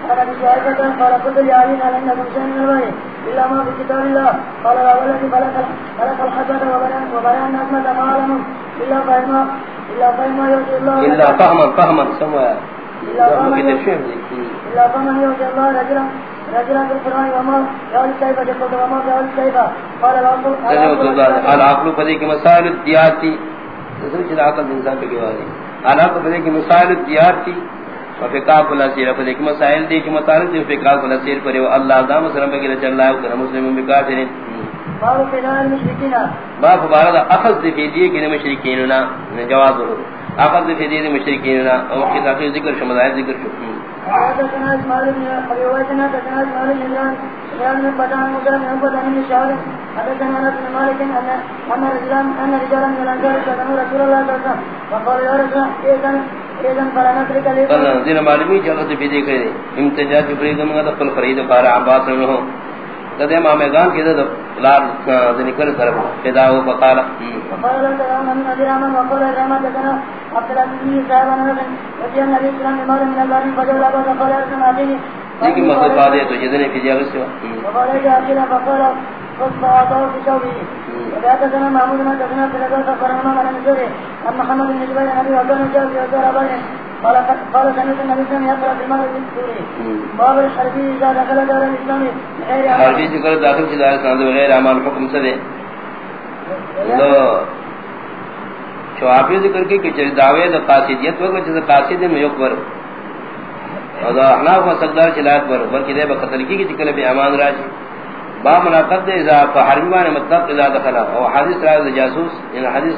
قال ابي شعيب قال قلت لعلي على ان شيء من الوحي الا ما في كتاب الله قال لا والذي خلق الحسد وبيان نعمه ما علم الا فهما الا فهما يوجد الله الا فهما فهما سمع الا فهما يوجد الله رجلا. رجلا في القران وما قال كيف جبت وما قال كيف قال العقل العقل فذيك مسائل الدياتي دوسری چیز عقل انسان پہ کی مسائل دیار تھی فقہ کو مسائل دی کہ دی فقہ کو پر اللہ مسلم باب باب بارد اخذ دی کی مشرکین جواز اخذ دی فیدیے مشرکین او تاخیر ذکر ذکر شو۔ حدثنا اسماعيل بن ابي واسنا حدثنا اسماعيل بن من بدان مدان من بدان من شهر حدثنا انس بن مالك ان ان رجلا ان رجلا من الانصار كانوا رسول الله صلى الله عليه وسلم. فقال يا رسول الله اذن اذن فلا نترك قال دين معلومی سے بھی دیکھ رہے امتجاج فرید میں دخل فرید قال عباس نے ہو تدے ما میدان کے دے لار دنی کر طرف پیدا ہو فقال فقال له سلام من ابي رحمن وقال رحمه تكنا عبد الله بن صاحب انا وجه النبي صلى الله عليه وسلم من الله فجل الله فقال عليه لیکن مطلب بات ہے تو جدنے کی جگہ سے محمود بن محمد بن وكان جاء في قال قال النبي صلى الله عليه وسلم في باب الحربي دخل دار الاسلام غير حربی ذکر داخل کی دار تو ذکر کہ دعوی دا قاصدیت وقت جس قاصد میں یکبر. اور احناف و چلات پر بلکہ دے بقتل کی کہ کل بھی امان راج با مناقض دے اذا فحرمی بانے مطلب اذا دخلا. او حدیث راز جاسوس ان حدیث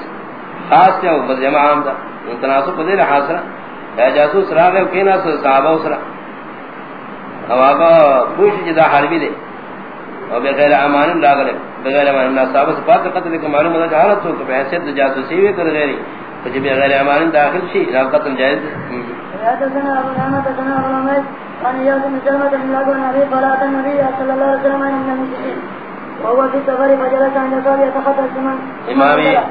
خاص تے بس جمع عام دا. ان تناسب دے حاصل ہے جاسوس راغ کینا صحابہ اسرا او آقا پوچھ جدا حربی دے. اور بغیر امان راغلے بغیر امان اللہ صحابہ سے بات قتل کے معلوم ہے کہ حالت ہو کہ حیثیت جاسوسی ہوئے کر غیری. تو جب بغیر امان داخل شی قتل جائز دے. وحدثنا ابو نعمة حدثنا ابو العميد عن بن سلمة بن صلاة النبي صلى الله عليه وسلم المسلمين وهو في السفر فجلس عند يتخطى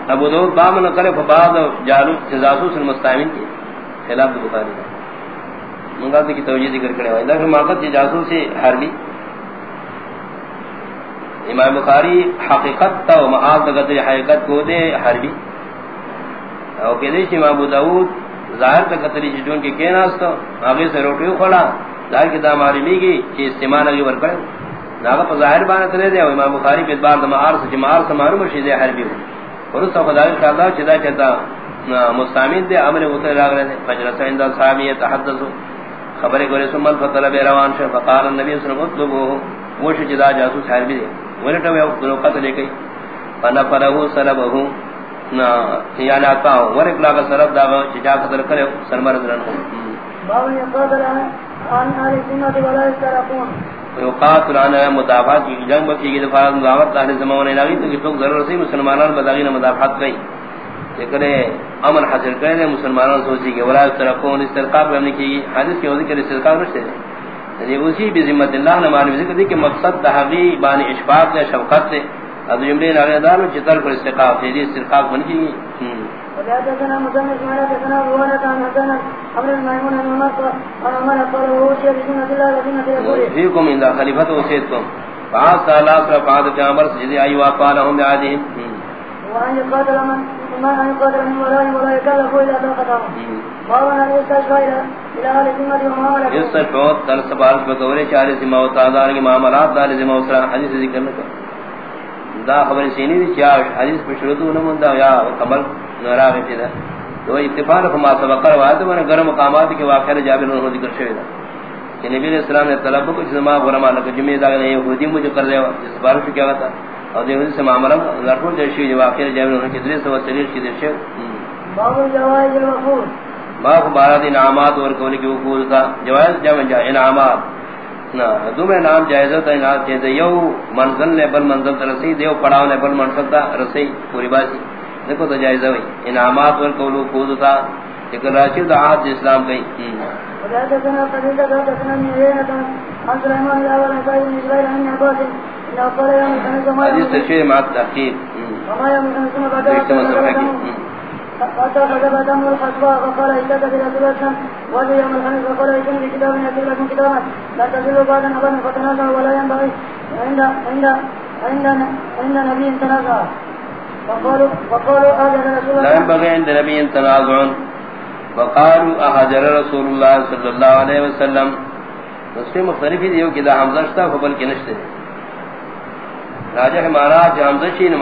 ابو باب نقل فبعض جالوس جزاسوس المستعمین کی خلاف بخاری کا کی توجہ ذکر کرے ہوئے۔ لیکن موقع جاسوس حربی۔ امام بخاری حقیقت تا و معاذ قدر حقیقت کو دے حربی۔ او کہتے ہیں امام ابو داود ظاہر تا قتل جدون کے کہنا استا آگے سے روٹیو کھولا۔ ظاہر کی دا معلومی کی کہ استعمال اگے ورکڑے ناغا پا ظاہر بانت لے دے۔ امام بخاری پہ ادبار دا معارس جی معارس معلوم رشید حربی ہو۔ اور اس وقت خدای خیال چدا چدا مستعمین دے عمل اتر راگ رہے دے۔ فجرس عند صحابی تحدثو خبر گوری سمت فطلب روان شر فقال النبی صلی اللہ علیہ وسلم اطلبو وش جدا جاسوس حربی دے۔ ولٹا وی اقتلو قتل کئی فنفرہو سلبہو۔ نا سرب کرے باب ولا یقاتل عن مدافعات کی جنگ کی کی دفاع مدافعت اہل زمان الہی تو کہ تو ضرور سے مسلمانان بداغین مدافعت گئی امن حاصل کرے مسلمانان سوچی کہ ولا ہم نے کی حدیث کے ذکر یعنی اسی بذمت اللہ نے معلوم ذکر دی کہ مقصد تحقی بان اشفاق یا شفقت سے اب جملے نارے دار چتر پر استرقاق ہے استرقاق بن کی وحدثنا مسلم اسماعيل حدثنا ابو ولد عن حسن امر الميمون عن عمر عن عمر قال وهو شيء بسنة الله وسنة رسوله. فيكم عند خليفة وسيدكم. فعاد سأل أسرى فعاد جامر سجدي أي وقالهم بعدهم. وأن يقاتل من ما أن يقاتل من ورائهم ولا يكلفوا إلا طاقتهم بابا أن يستشفى إلى أهل الذمة وما ملكوا يستشفى تل سبارش بقوري چار زمہ و تعدار کی معاملات دار زمہ و حدیث ذکر نکا دا خبر سینی دی چاہ حدیث پر شروطو نموندا یا قبل نراغی چیدہ تو اتفاق فما سبق روایت وانا گرم مقامات کے واقعہ جابر انہوں ذکر شوئے دا. کہ نبی علیہ السلام نے طلب کو جسما غرما لگا جمعہ دا نے یہودی مجھے کر لے اس بار سے کیا تھا اور دیوی سے معاملہ لڑکوں جیسی واقعہ جابر کے ذریعے سے وسیلے کی درشے باب الجوائز والوقود ما بارات انعامات اور کولی کی وقود کا جوائز جمع جا انعامات. نا دو میں نام جائز ہوتا ہے نام جائز یو منزل نے بل منزل ترسی دیو پڑاؤ نے بل منزل تا رسی پوری باسی دیکھو تو جائزہ ہوئی انعامات اور قولو قود تھا لیکن راشد آہد اسلام گئی وحدثنا قبيلة حدثنا من عيينة عن سليمان الأول عن سعيد بن جبير عن عباس إنه قال يوم الخميس وما يوم التحقیق وما يوم الخميس ثم بعد دیکھتے دم الخطبة وقال اشتد في رسول الله وجه يوم الخميس وقال اشتد في كتاب يكتب لكم كتابا. لا تزلوا بعد أبدا فتنازعوا ولا ينبغي. عند عند عند عند نبي تنازع. وقالوا وقالوا هذا رسول لا الله. ينبغي عند نبي تنازع. وقالوا احجر رسول الله صلى الله عليه وسلم. اس مختلف ہی دیو کہ دا حمزہ شتا فبل کے نشتے. راجہ مانا کہ حمزہ شی نے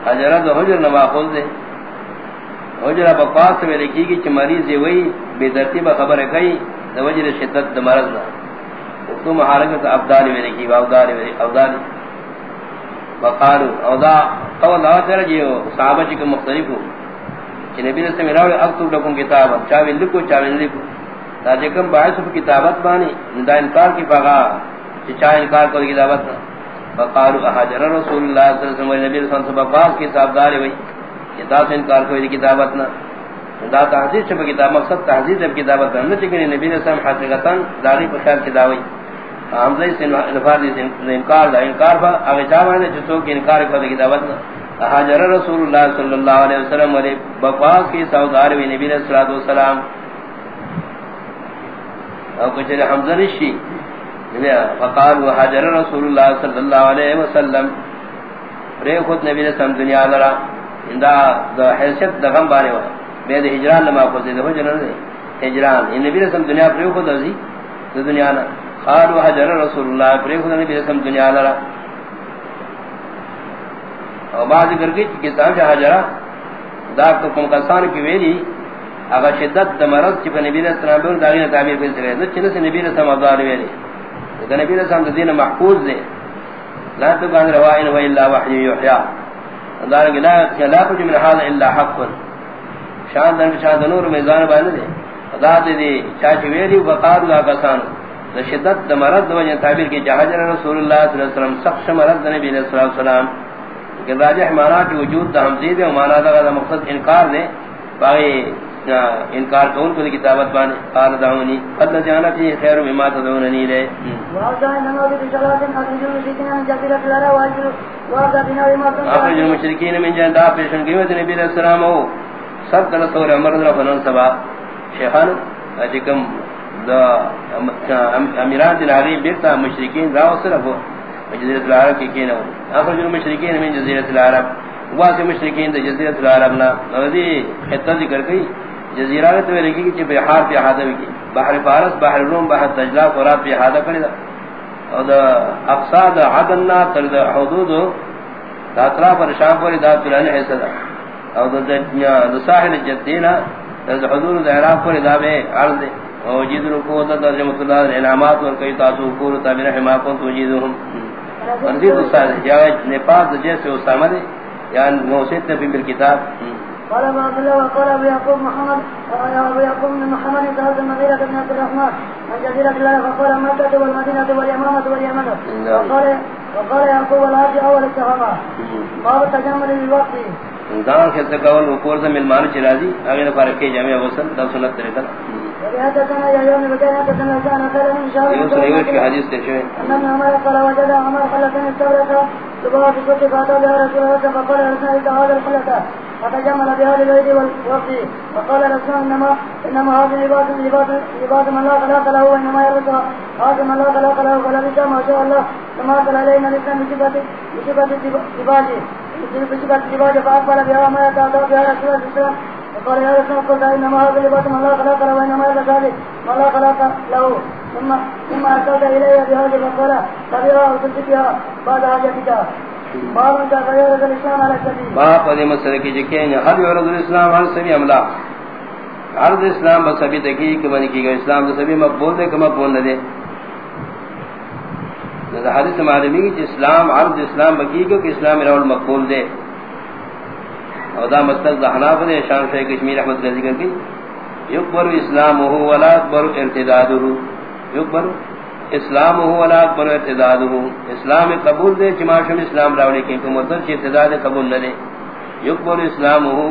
مانا دار حجرہ دا حجر نما دے حجرہ بقاس میں لکھی گی چھ مریض یہ وہی بے ترتیب خبر کئی دا وجر شدت دا مرض دا تو محارکت ابدالی میں لکھی ابدالی میں ابدالی وقالوا او دا قول دا تر جیو صحابہ چکم مختلف ہو کہ نبی نے سمیراوی اکتب لکم کتابا چاوین لکو چاوین لکو دا جکم باعث کتابت بانی دا انکار کی فاغا چی چاہ انکار کو کتابت نا وقالوا احجر رسول اللہ صلی اللہ علیہ وسلم. نبی رسول صلی اللہ علیہ وسلم کی صاحب داری ہوئی. کہ دا سے انکار کو کتابت نا دا تحضیر چپا کتاب، مقصد تحضیر جب کتابت نا چکن نبی رسول صلی علیہ وسلم حقیقتا داری پر خیال کی کتاوئی حمزہ سے انکار دی انکار دا. انکار با اگے چاہے جو تو انکار کر دی دعوت نہ حاضر رسول اللہ صلی اللہ علیہ وسلم علیہ بقاس کی سعودار و نبی صلی اللہ علیہ وسلم. او کچھ حمزہ نشی. فقال وحاضر رسول اللہ صلی اللہ علیہ وسلم. رے خود نبی نے سم دنیا لرا. اندا دا حیثیت دا غم بارے وا بے ہجران نہ ماف دے ہو جنن ہجران. ان نبی نے سم دنیا پر خود ازی دنیا نہ قالوا حجر رسول الله پر خدا نے بیسم دنیا لرا. اور بعد ذکر کی کہ صاحب حجرہ دا کو کم کسان کی ویلی اگر شدت د مرض چ نبی علیہ السلام دون داغی تعبیر پیش کرے تو چنے نبی علیہ السلام ابدار ویلی. نبی علیہ السلام دین محفوظ دے لا تبان روائن و الا وحی یحیا دار لا لا کچھ من هذا الا حق. شان در شان نور میزان باندې دے خدا دے دی چاچ ویلی وقار لا کسان شدت، د مرض د وجه تعبیر کی جہاز رسول اللہ صلی اللہ علیہ وسلم سخت مرض نبی علیہ الصلوۃ والسلام کہ راجہ ہمارا کہ وجود د حمزید و مانا دا مقصد انکار دے باقی انکار کون کو کتابت بانے قال دعونی قد جانا فی خیر مما تدعوننی لے اخرج المشرکین من جان دا پیشن قیمت نبی علیہ السلام ہو سب کل سور عمر اللہ فنان سبا. شیخان اجکم دا امیران دل عریب بیرتا مشرکین راو صرف ہو. جزیرت العرب کی کینا ہو. اخرج المشرکین من جزیرت العرب. واسی مشرکین دا جزیرت العرب نا. نوزی خطہ ذکر کئی. جزیرہ تو لگی کہ جی بحار پہ احاطہ کی۔ بحر فارس، بحر روم، بحر تجلا فرات پہ احاطہ کری دا اور دا اقصا، دا عدن تر دا حدود، دا اطراف پر شام پر دا تلانی حصہ دا۔ اور دا ساحل جدینا دا حدود، دا عراق پر دا بے عرض دے۔ وجید رکو دا دا جمعت اللہ، دا انعامات ورکی تاسو کور تابین حماقون توجیدهم ورزید استاد جاوید نیپاس دا جیسے اسامہ دے یعنی موسیت نبی بالکتاب قال ابو عبد الله وقال ابو يعقوب محمد وقال ابو يعقوب من محمد سهل المغيرة بن عبد الرحمن. من جزيرة الله فقال مكة والمدينة واليمامة واليمن. وقال وقال يعقوب الهاج اول التهامة باب التجمل للوقت. دان کے تکول وقور سے ملمان چرازی اگر فرق کے جامع وصل دا سنت طریقہ وحدثنا يا يوم بداية حدثنا كان خير من شهر يوسف في حديث تشوي أن عمر قال وجد عمر سبحانه في كل فاتوا بها رسول الله فقال رسول هذا الخلة فتجمل بهذا البيت والوقت فقال رسول انما انما هذا لباس لباس لباس من لا خلاق له وانما يرد هذا من لا خلاق له فلبس ما شاء الله. كما قال علينا الاسلام بصفه بصفه دباجه بصفه دباجه فاقبل بها ما يتعدى بها رسول الله فقال يا رسول الله انما هذا لباس من لا خلاق له وانما يرد ذلك. من لا خلاق له. ثم ثم ارسلت الي بهذه فقال فبها وتلتقيها بعد حاجتك باپ علی مسئلہ کی جی جکین ہر یورد الاسلام، ہر سبی عملہ. عرض اسلام بس ابھی تکی، کہ بنی کی گئے اسلام بس ابھی مقبول دے کہ مقبول نہ دے. حدیث معلومی کی اسلام، عرض اسلام بکی کو کہ اسلام رول مقبول دے. اور دا مستق دا حناف دے شان شاہ کشمیر احمد کا ذکر کی یکبر اسلام ہو ولا اکبر ارتداد ہو یکبر اسلام ہو ولا اکبر اعتداد ہو اسلام قبول دے چماشم اسلام راوڑی کی تو مطلب چی اعتداد قبول نہ دے. یکبر اسلام ہو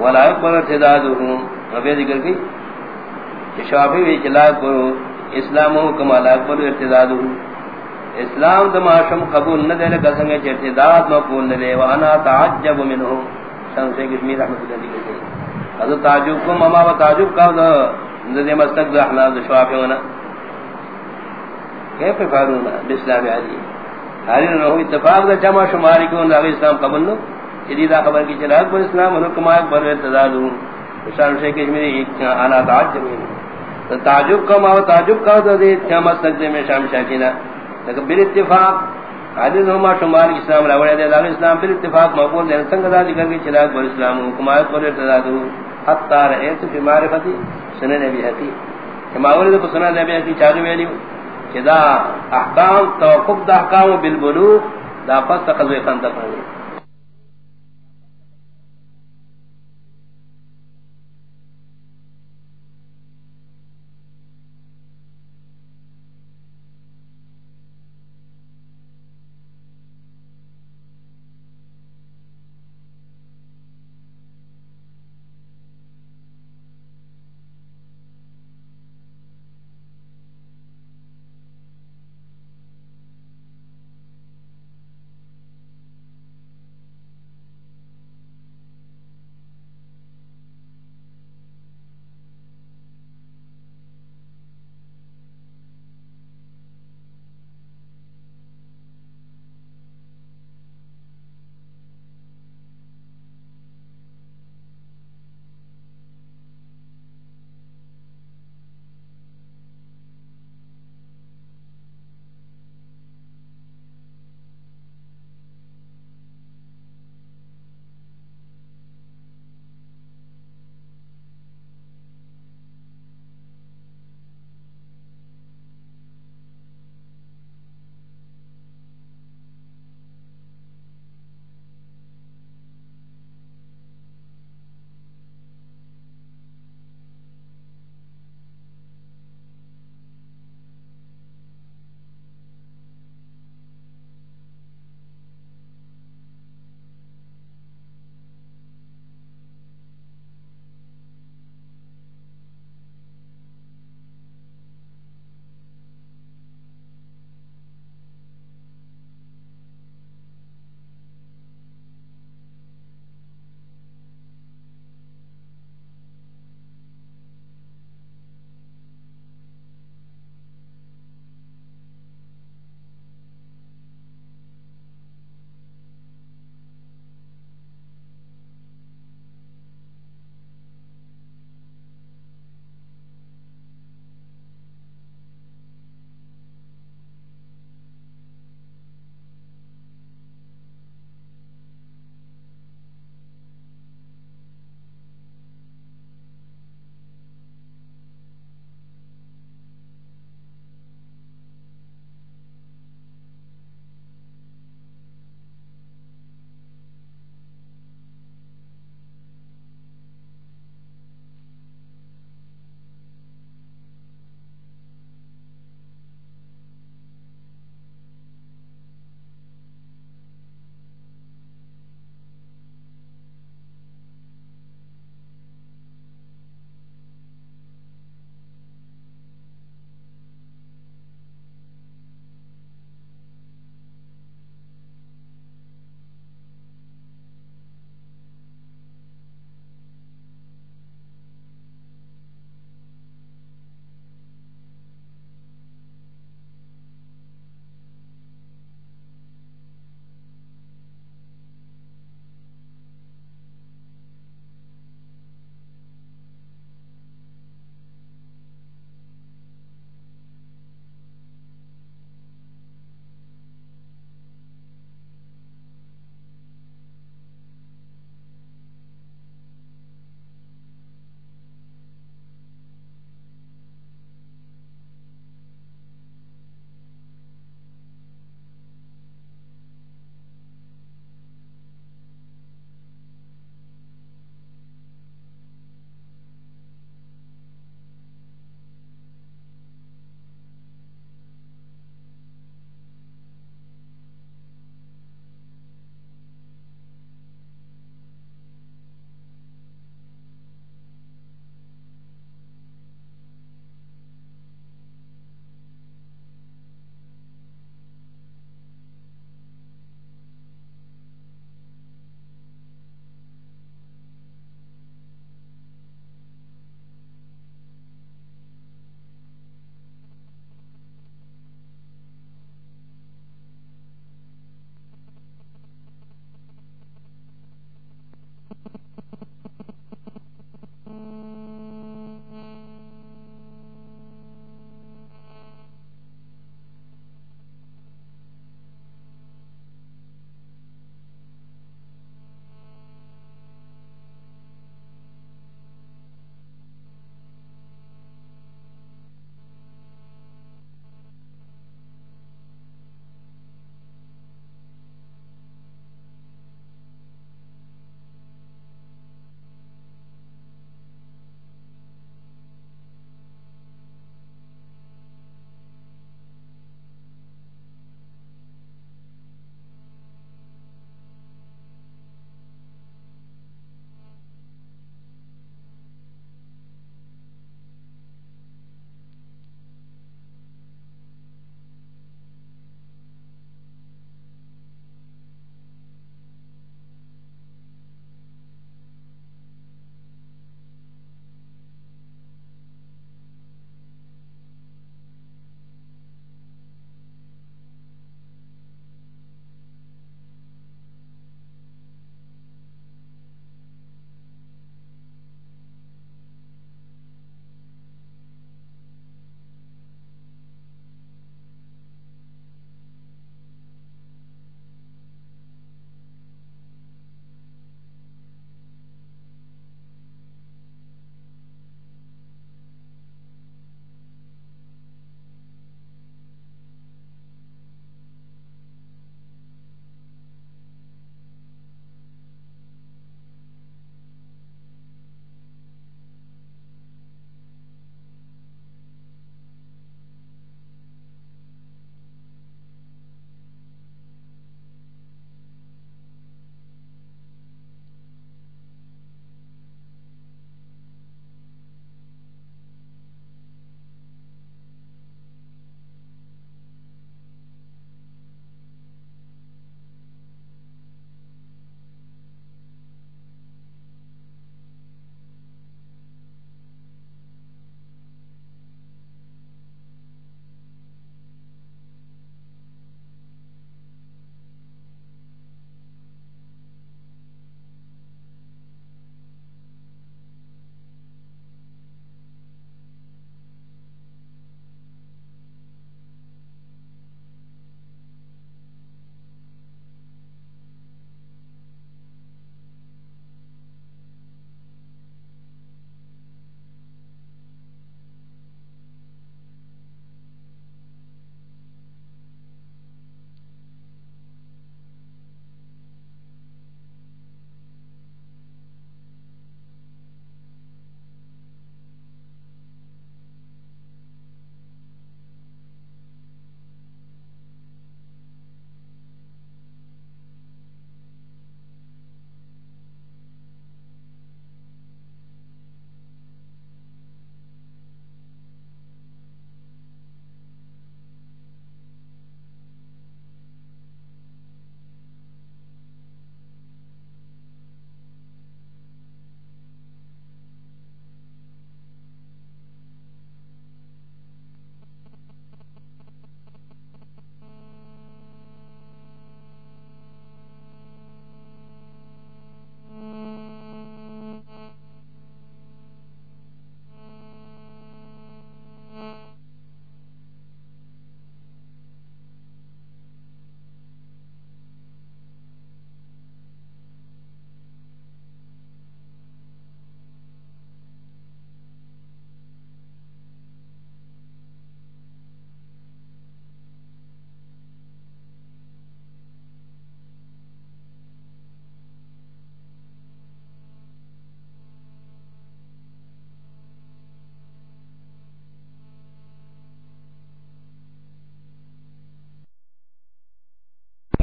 ولا اکبر اعتداد ہو ربی ذکر کی؟ شافی بھی چلا اکبر اسلام ہو کمالا اکبر اعتداد ہو اسلام دماشم قبول نہ دے لگا سنگے چی اعتداد مقبول نہ دے. وانا تعجب منہ شان سے کشمیر احمد اللہ ذکر کی. حضرت تعجب کو مما و تعجب کا دے مستق دا احناف شافی ہونا. کیف فارونا بسلام علی حالی نہ اتفاق دا جمع شماری کو اندھا اسلام قبل نو جدیدہ خبر کی چلا اکبر اسلام حکم اکبر اتداد ہوں شان شیخ اجمیری ایک آنا تعجب ہے تعجب کا ماں تعجب کا دا دے اتیامت سکتے میں شام شاکینا لیکن بل اتفاق حالی نہ ہما شمار اسلام راوڑے دے داغ اسلام بل اتفاق مقبول دے سنگ دا ذکر کی چلا اکبر اسلام، حکم اکبر اتداد ہوں حتی رہے تو فی معرفتی سنن نبی حتی کہ ماولی دے سنن نبی حتی چاہو کہ دا احکام توقف دا احکام بالبلوغ دا پس قضوی خندق ہوئی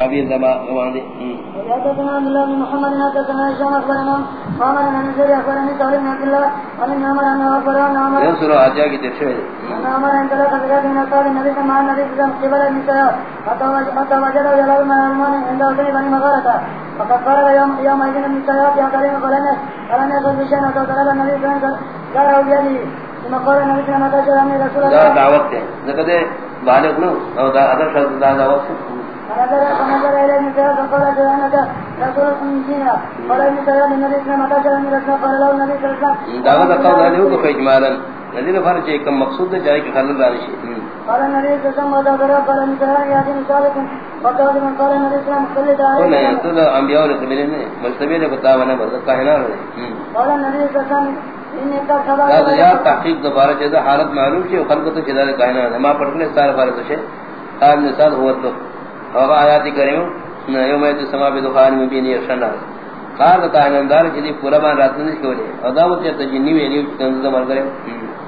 ابھی زما گواندے حدثنا الله بن محمد حدثنا هشام اخبرنا عمر بن نزير اخبرني سالم بن عبد الله عن عمر ان اخبرنا عمر یہ سورہ اجا کی درش ہے۔ ان عمر ان طلق بغير من قال النبي صلى الله عليه وسلم قبل النساء حتى وجد جلال من المال عند أبي بن مغارة. فقد قال يوم يوم إذن النساء يا كريم فلن فلن يصل بشيء وقال النبي صلى الله عليه وسلم قال بيده ثم قال النبي صلى الله عليه وسلم رسول الله؟ دعوت ہے زکدے بالغ نو او دا ادر شرط دعوت فنظر فنظر الى النساء فقال جعلنك رسول من دينها قال للنبي صلى الله عليه وسلم قال له النبي صلى الله عليه وسلم قول مقصود جائے کہ خلل دانش قال النبي صلى الله عليه وسلم وذكر قال من قال النبي صلى الله عليه وسلم تو انبیاء قبیلے نے بس کہنا ہے قال النبي صلى الله عليه وسلم تحقیق دوبارہ حالت معلوم چی خلق تو چیزا کہنا ہے۔ ما پڑھنے ہے۔ قال تو۔ اور آیات کریم یوم ایت سما بدخان مبین یشنا قال تعالی اندار جدی پورا بان رات نہیں کولے عذاب تے تجنی ویلی کنز مر کرے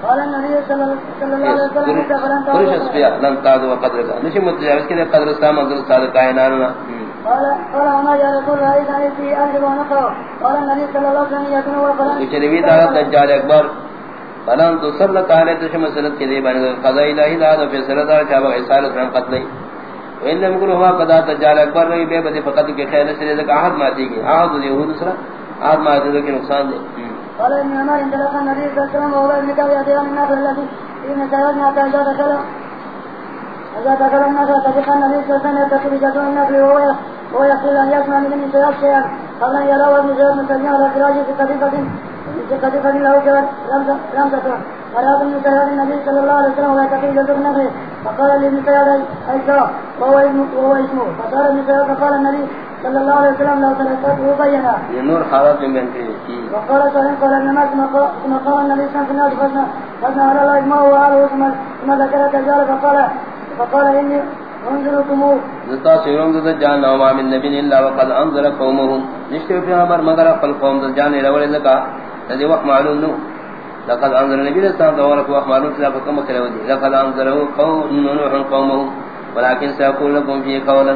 قال النبي صلى الله عليه وسلم تعلم اسپیا لن تاذ وقدر کا نشی متجاوز کے قدر سام اگر صادق کائنات نہ قال قال وما يا رسول الله اذا في اجر ونقر قال النبي صلى الله عليه وسلم يتنوى فلن چلوی دا دجال اکبر. فلان تو سر تو مسلط کے دے بن قضاء الہی دا فیصلہ دا چا ایسال اسلام قتل وین لم کو ہوا قضاء دجال اکبر نہیں بے بدی فقط کے خیر سے دے عہد ماتی کی عہد یہود سرا عہد ماتی کے نقصان دے۔ قال ان عمر ان دخل النبي صلى الله عليه وسلم وهو ابن كعب يأتي من الناس الذي ان إن سيدنا حتى إذا دخل إذا دخل الناس فجاء النبي صلى الله عليه وسلم يتقي بجدون النبي وهو وهو يقول أن يسمع من ابن سياد شيئا قبل أن يرى ابن سياد من تجمع على فراشه في قذيفة في قذيفة له كبر رمزة فرأى ابن سياد النبي صلى الله عليه وسلم وهو يتقي بجدون النبي فقال لابن أي سواء وهو اسمه وهو اسمه. فقال ابن فقال النبي صلى الله عليه وسلم لو تلقته بينا یہ نور حالات میں بنتی ہے وقال سهل قال انما ثم قال النبي صلى الله عليه وسلم فاثنى على الله ما هو اهله ثم ذكر الدجال فقال فقال اني جان من نبی الا وقد انذر قومهم. نشتے پہ مگر قوم دے جان رولے لگا. وقت معلوم نو. لقد انذر نبی نے سان دور کو وقت معلوم تھا کم کرے لقد انذر قوم نوح قومهم ولكن سيقول لكم في قولا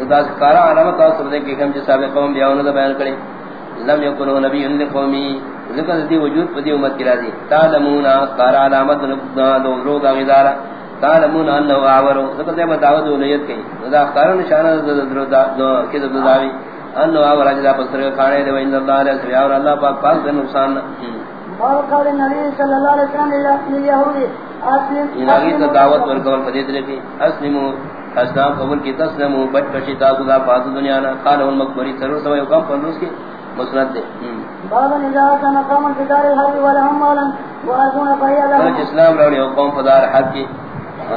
زتا کارا علامت اصل دے کہ ہم جس قوم بیان دا بیان کرے لم يكن نبي ان قومي ذکر دی وجود پدی امت کی راضی تعلمون قال علامت دو رو دا غدارا تعلمون انه اعور ذکر دی دعوت ولیت کی ذا قال نشان درو دا کہ دو داوی انه اعور اجدا پسر کھانے دے ان اللہ علیہ وسلم اور اللہ پاک پاک دے نقصان قال قال النبي صلى الله عليه وسلم لليهود اسلم انہی دا دعوت ور قول پدی دے کی اسلموا اسلام قبول کی تسلموا بٹ کشی تا خدا پاک دنیا نہ قال المقبری سر سو کم پندوس کی مسند دے اسلام قوم فدار حق کی۔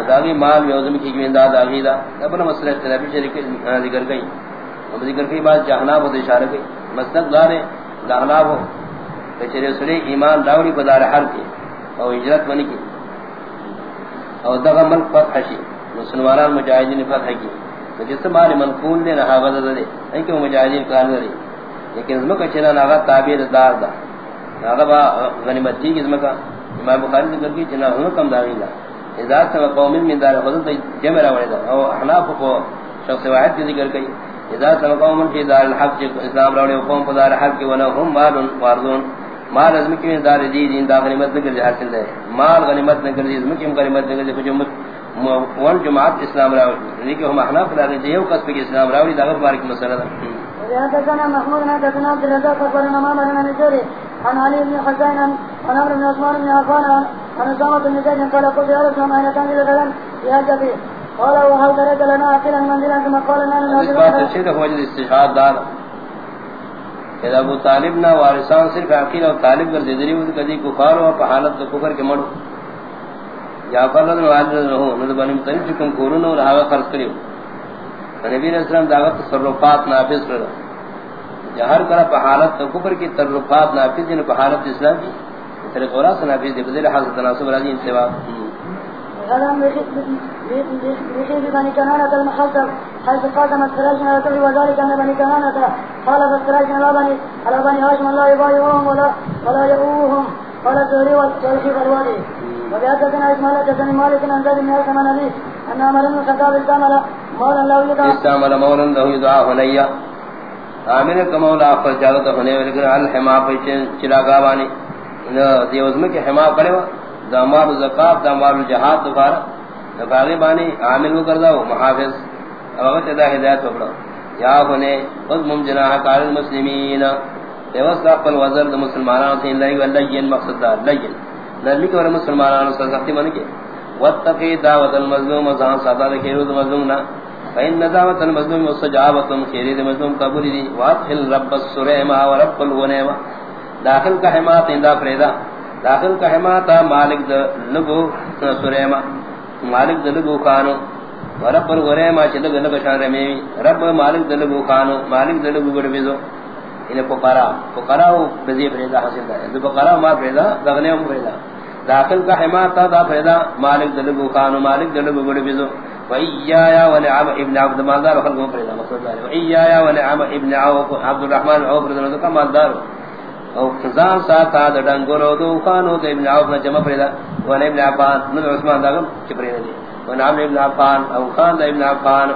داغی مال یوزم کی دا اپنا مسئلہ اختلافی شریک ذکر گئی۔ ذکر کی بات جہناب ہوتے اشارہ گئی۔ مسلک دارے ہو۔ کچھرے سلے ایمان لاوڑی فدار حق کی اور ہجرت بنی کی اور دغا ملک فتح شی مسلمانان مجاہدین فتح کی تو جس بارے منقول دے نہ حافظ دے نہیں کہ وہ مجاہدین کار دے لیکن اس میں کچھنا ناغا تعبیر دار دا ناغا با غنیمت کی اس میں کا امام بخاری ذکر کی جنا ہوں کم داغی دا اذا سما قوم من دار خود جمع راوڑے دا او احناف کو شخص واحد کی ذکر کی اذا سما قوم فی دار الحق اسلام راوڑے قوم کو دار الحق ولا هم مال واردون مال ازم کی دار دی دین دا غنیمت نگر حاصل ہے مال غنیمت نگر دی ازم کی غنیمت نگر دی جو ون جماعت اسلام راوڑے لیکن ہم احناف راوڑے دیو قصب کی اسلام راوڑے دا بارک مسئلہ حدثنا محمود بن حدثنا عبد الرزاق اخبرنا مامر بن نجوري عن علي بن حسين عن عمرو بن عثمان بن عفان عن اسامه بن زيد قال قلت يا رسول الله اين تنزل غدا يا جبي قال وهل ترك لنا اكلا منزلا ثم قال لنا اس بات سے شیخ وجد استشهاد دار. کہ ابو طالب نہ وارثان صرف عقیل اور طالب کر دے دری کدی کفار اور حالت تو کفر کے مڑ یا فرض نہ والد نہ ہو نہ بنی مطلب طریق کم کورن اور ہوا فرض کریو. نبی علیہ السلام دعوت تصرفات نافذ کر جہر کرا پہ حالت تو کفر کی تصرفات نافذ یعنی جن پہ حالت اسلام کی تیرے قرآن سے نافذ دے بدل حاصل تناسب راضی انتباہ غلام بخير بني كنانة حيث قاسمت فراجنا على وذلك أن بني كنانة خالفت فراجنا على بني على بني هاشم لا يبايعوهم ولا ولا يؤوهم قال الزهري والشيخ الوالي وبحدثنا حدثني مالك عن زيد بن عن عمر بن الخطاب استعمل مولا يدعى. استعمل مولا له يدعى هنيا عامل الحما دیوزم کے حما کرے دامار زکات دامار جہاد دوبارہ دغاغی بانی عامل کو کردا وہ محافظ. اب وقت دا ہدایت پکڑو یا ہونے خود ممجنا کار المسلمین. دیوسا پر وزر مسلمانوں سے لئی ولین مقصد دا لین نرمی کو مسلمانوں سے سختی من کے. واتقی دعوت المظلوم زان صدا کے روز مظلوم نہ فإن دعوت المظلوم مستجابۃ خیرید مظلوم قبول دی. وادخل رب السریما ورب الغنیما داخل کا حمات اندا فریدا داخل کا حمات مالک د لگو سریما مالک د لگو کانو ورب الغنیما چل گل بشان رمی رب مالک د لگو کانو مالک د لگو گڑ بیزو۔ یعنی انہیں پکارا پکارا وہ بزی فریدا حاصل ہے پکارا ما فریدا دغنے فریدا داخل کا حمایت دا فیدا مالک دلگو خانو، مالک دلگو گڑ بیزو۔ وَإِيَّايَا وَلِعَمَ ابن عبد مالدار خلقوں فیدا مقصد دارے وَإِيَّايَا وَلِعَمَ ابن عوف عبد الرحمن عوف رضا رضا مالدار۔ او خزان ساتا دا ڈنگورو دو خانو دا ابن عوف جمع فیدا وَنَا ابن عفان نبی عثمان داگم چپرینا دی. وَنَا ابن عفان، او خان دا ابن عفان.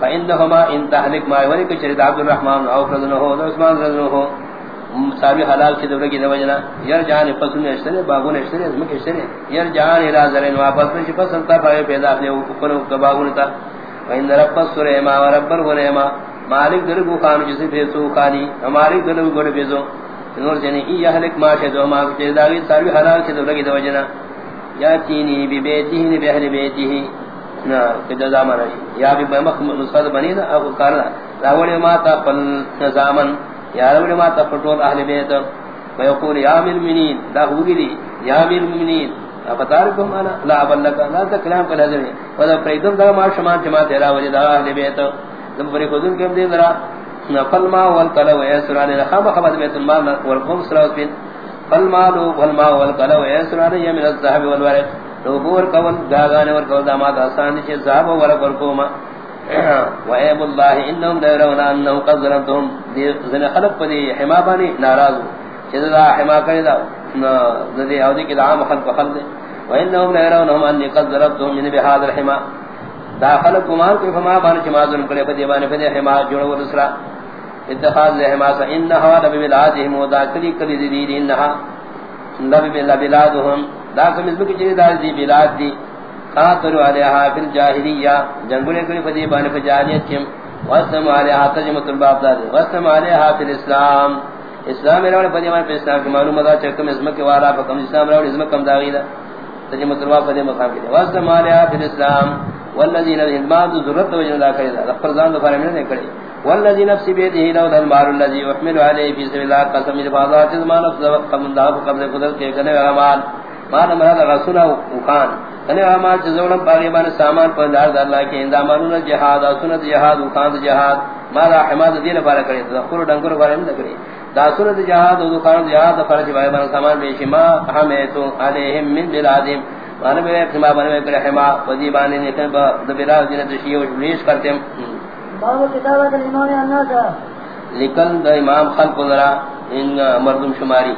فَإِنَّهُمَا إِن تَحْلِقْ مَا يَوَنِكَ شَرِدْ عبد الرحمن، عوف رضا رضا عثمان رضا صاحب حلال کی دورے کی وجنا یار جان پسند اشترے، باغون اشترے اس میں اشترے. یار جان الى زرین واپس میں پسند تا پائے پیدا اپنے اوپر کا باغون تا. وین رب سورہ ما رب الغنیما مالک در کو خان جسے بھیسو خانی ہماری در کو گڑ بھیسو. نور جنی، ای اہلک ما شے جو ما کے داوی صاحب حلال کی دورے کی وجنا یا تینی بی بیتی ہی بی اہل بیتی ہی۔ نا کدا زمان یا بھی مخ نصد بنی نا ابو کارا راوڑے ما تا پل زمان یا رب ما تا تفٹول اہل بیت۔ ويقول يا من المؤمنين دا ہوگی یا من المؤمنین افتارکم انا لا بلک، لا تکلام کلا دے ودا پریدم دا ما شما جما تیرا وجہ دا اہل بیت۔ تم پری خودن کے دے ذرا نفل ما والقلا ويسران خام خبر بیت المال والقوم سلاوت بن فالمال والماء والقلا ويسران من الذهب والورق. تو بور کول گاگانے ور دامات آسان چھ ذهب ورق ورقوما وعيب الله انهم ديرون انه قد ظلمتهم ذن خلق بدي حما بني ناراض جزا حما كيدا ذي اودي كده عام خلق خلق وانهم ديرونهم اني قد ظلمتهم من یعنی بهذا الحما داخل كمار كيف ما بان جما ظلم كده بدي بان بدي حما جوڑ ورسرا اتخاذ الحما انها نبي بلادهم وذاكري كلي دي انها نبي بلادهم ذاك مزبك جدي دي بلاد دي قاتل علیہا فی الجاہلیہ. جنگلے کری فدی بانی فجاہلیت کم واسم علیہا تجمت الباب دادے واسم علیہا فی الاسلام. اسلام روڑے فدی بانی فی اسلام کی معلوم دا چکم ازمک وارا فکم اسلام روڑے ازمک کم داغی دا تجمت الباب فدی مقام کی دے واسم علیہا فی الاسلام. والذی نبی انمان دو ضرورت وجن دا کری دا. لفر زان دو فارمین نے کری. والذی نفسی بیدی لو دل مار اللذی احمل علیہ فی سبیل اللہ قسم الفاظات ازمان افضل وقت من دا فقبل قدر کے کنے غمان مانا مراد رسول وقان کنے اعمال جزولم باغیبان سامان پر دار اللہ کے اندامانون جہاد سنت جہاد وقان جہاد. مالا حماد دین پارا کرے تذکر ڈنگر پارا نہیں کرے. دا سنت جہاد وقان جہاد فرج باغیبان سامان بیشی ما حمیتو علیہم من بلادیم. مانا بے اقسما بنے کرے حما وزیبانی نکن با دبیراز جنت شیئے وشبریش کرتے ہیں. باب کتابت الامام الناسا لکن دا امام خلق ذرا ان مردم شماری۔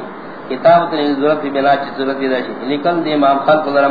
کتابت ضرورت بنا چی ضرورت دی لکن دا امام خلق ذرا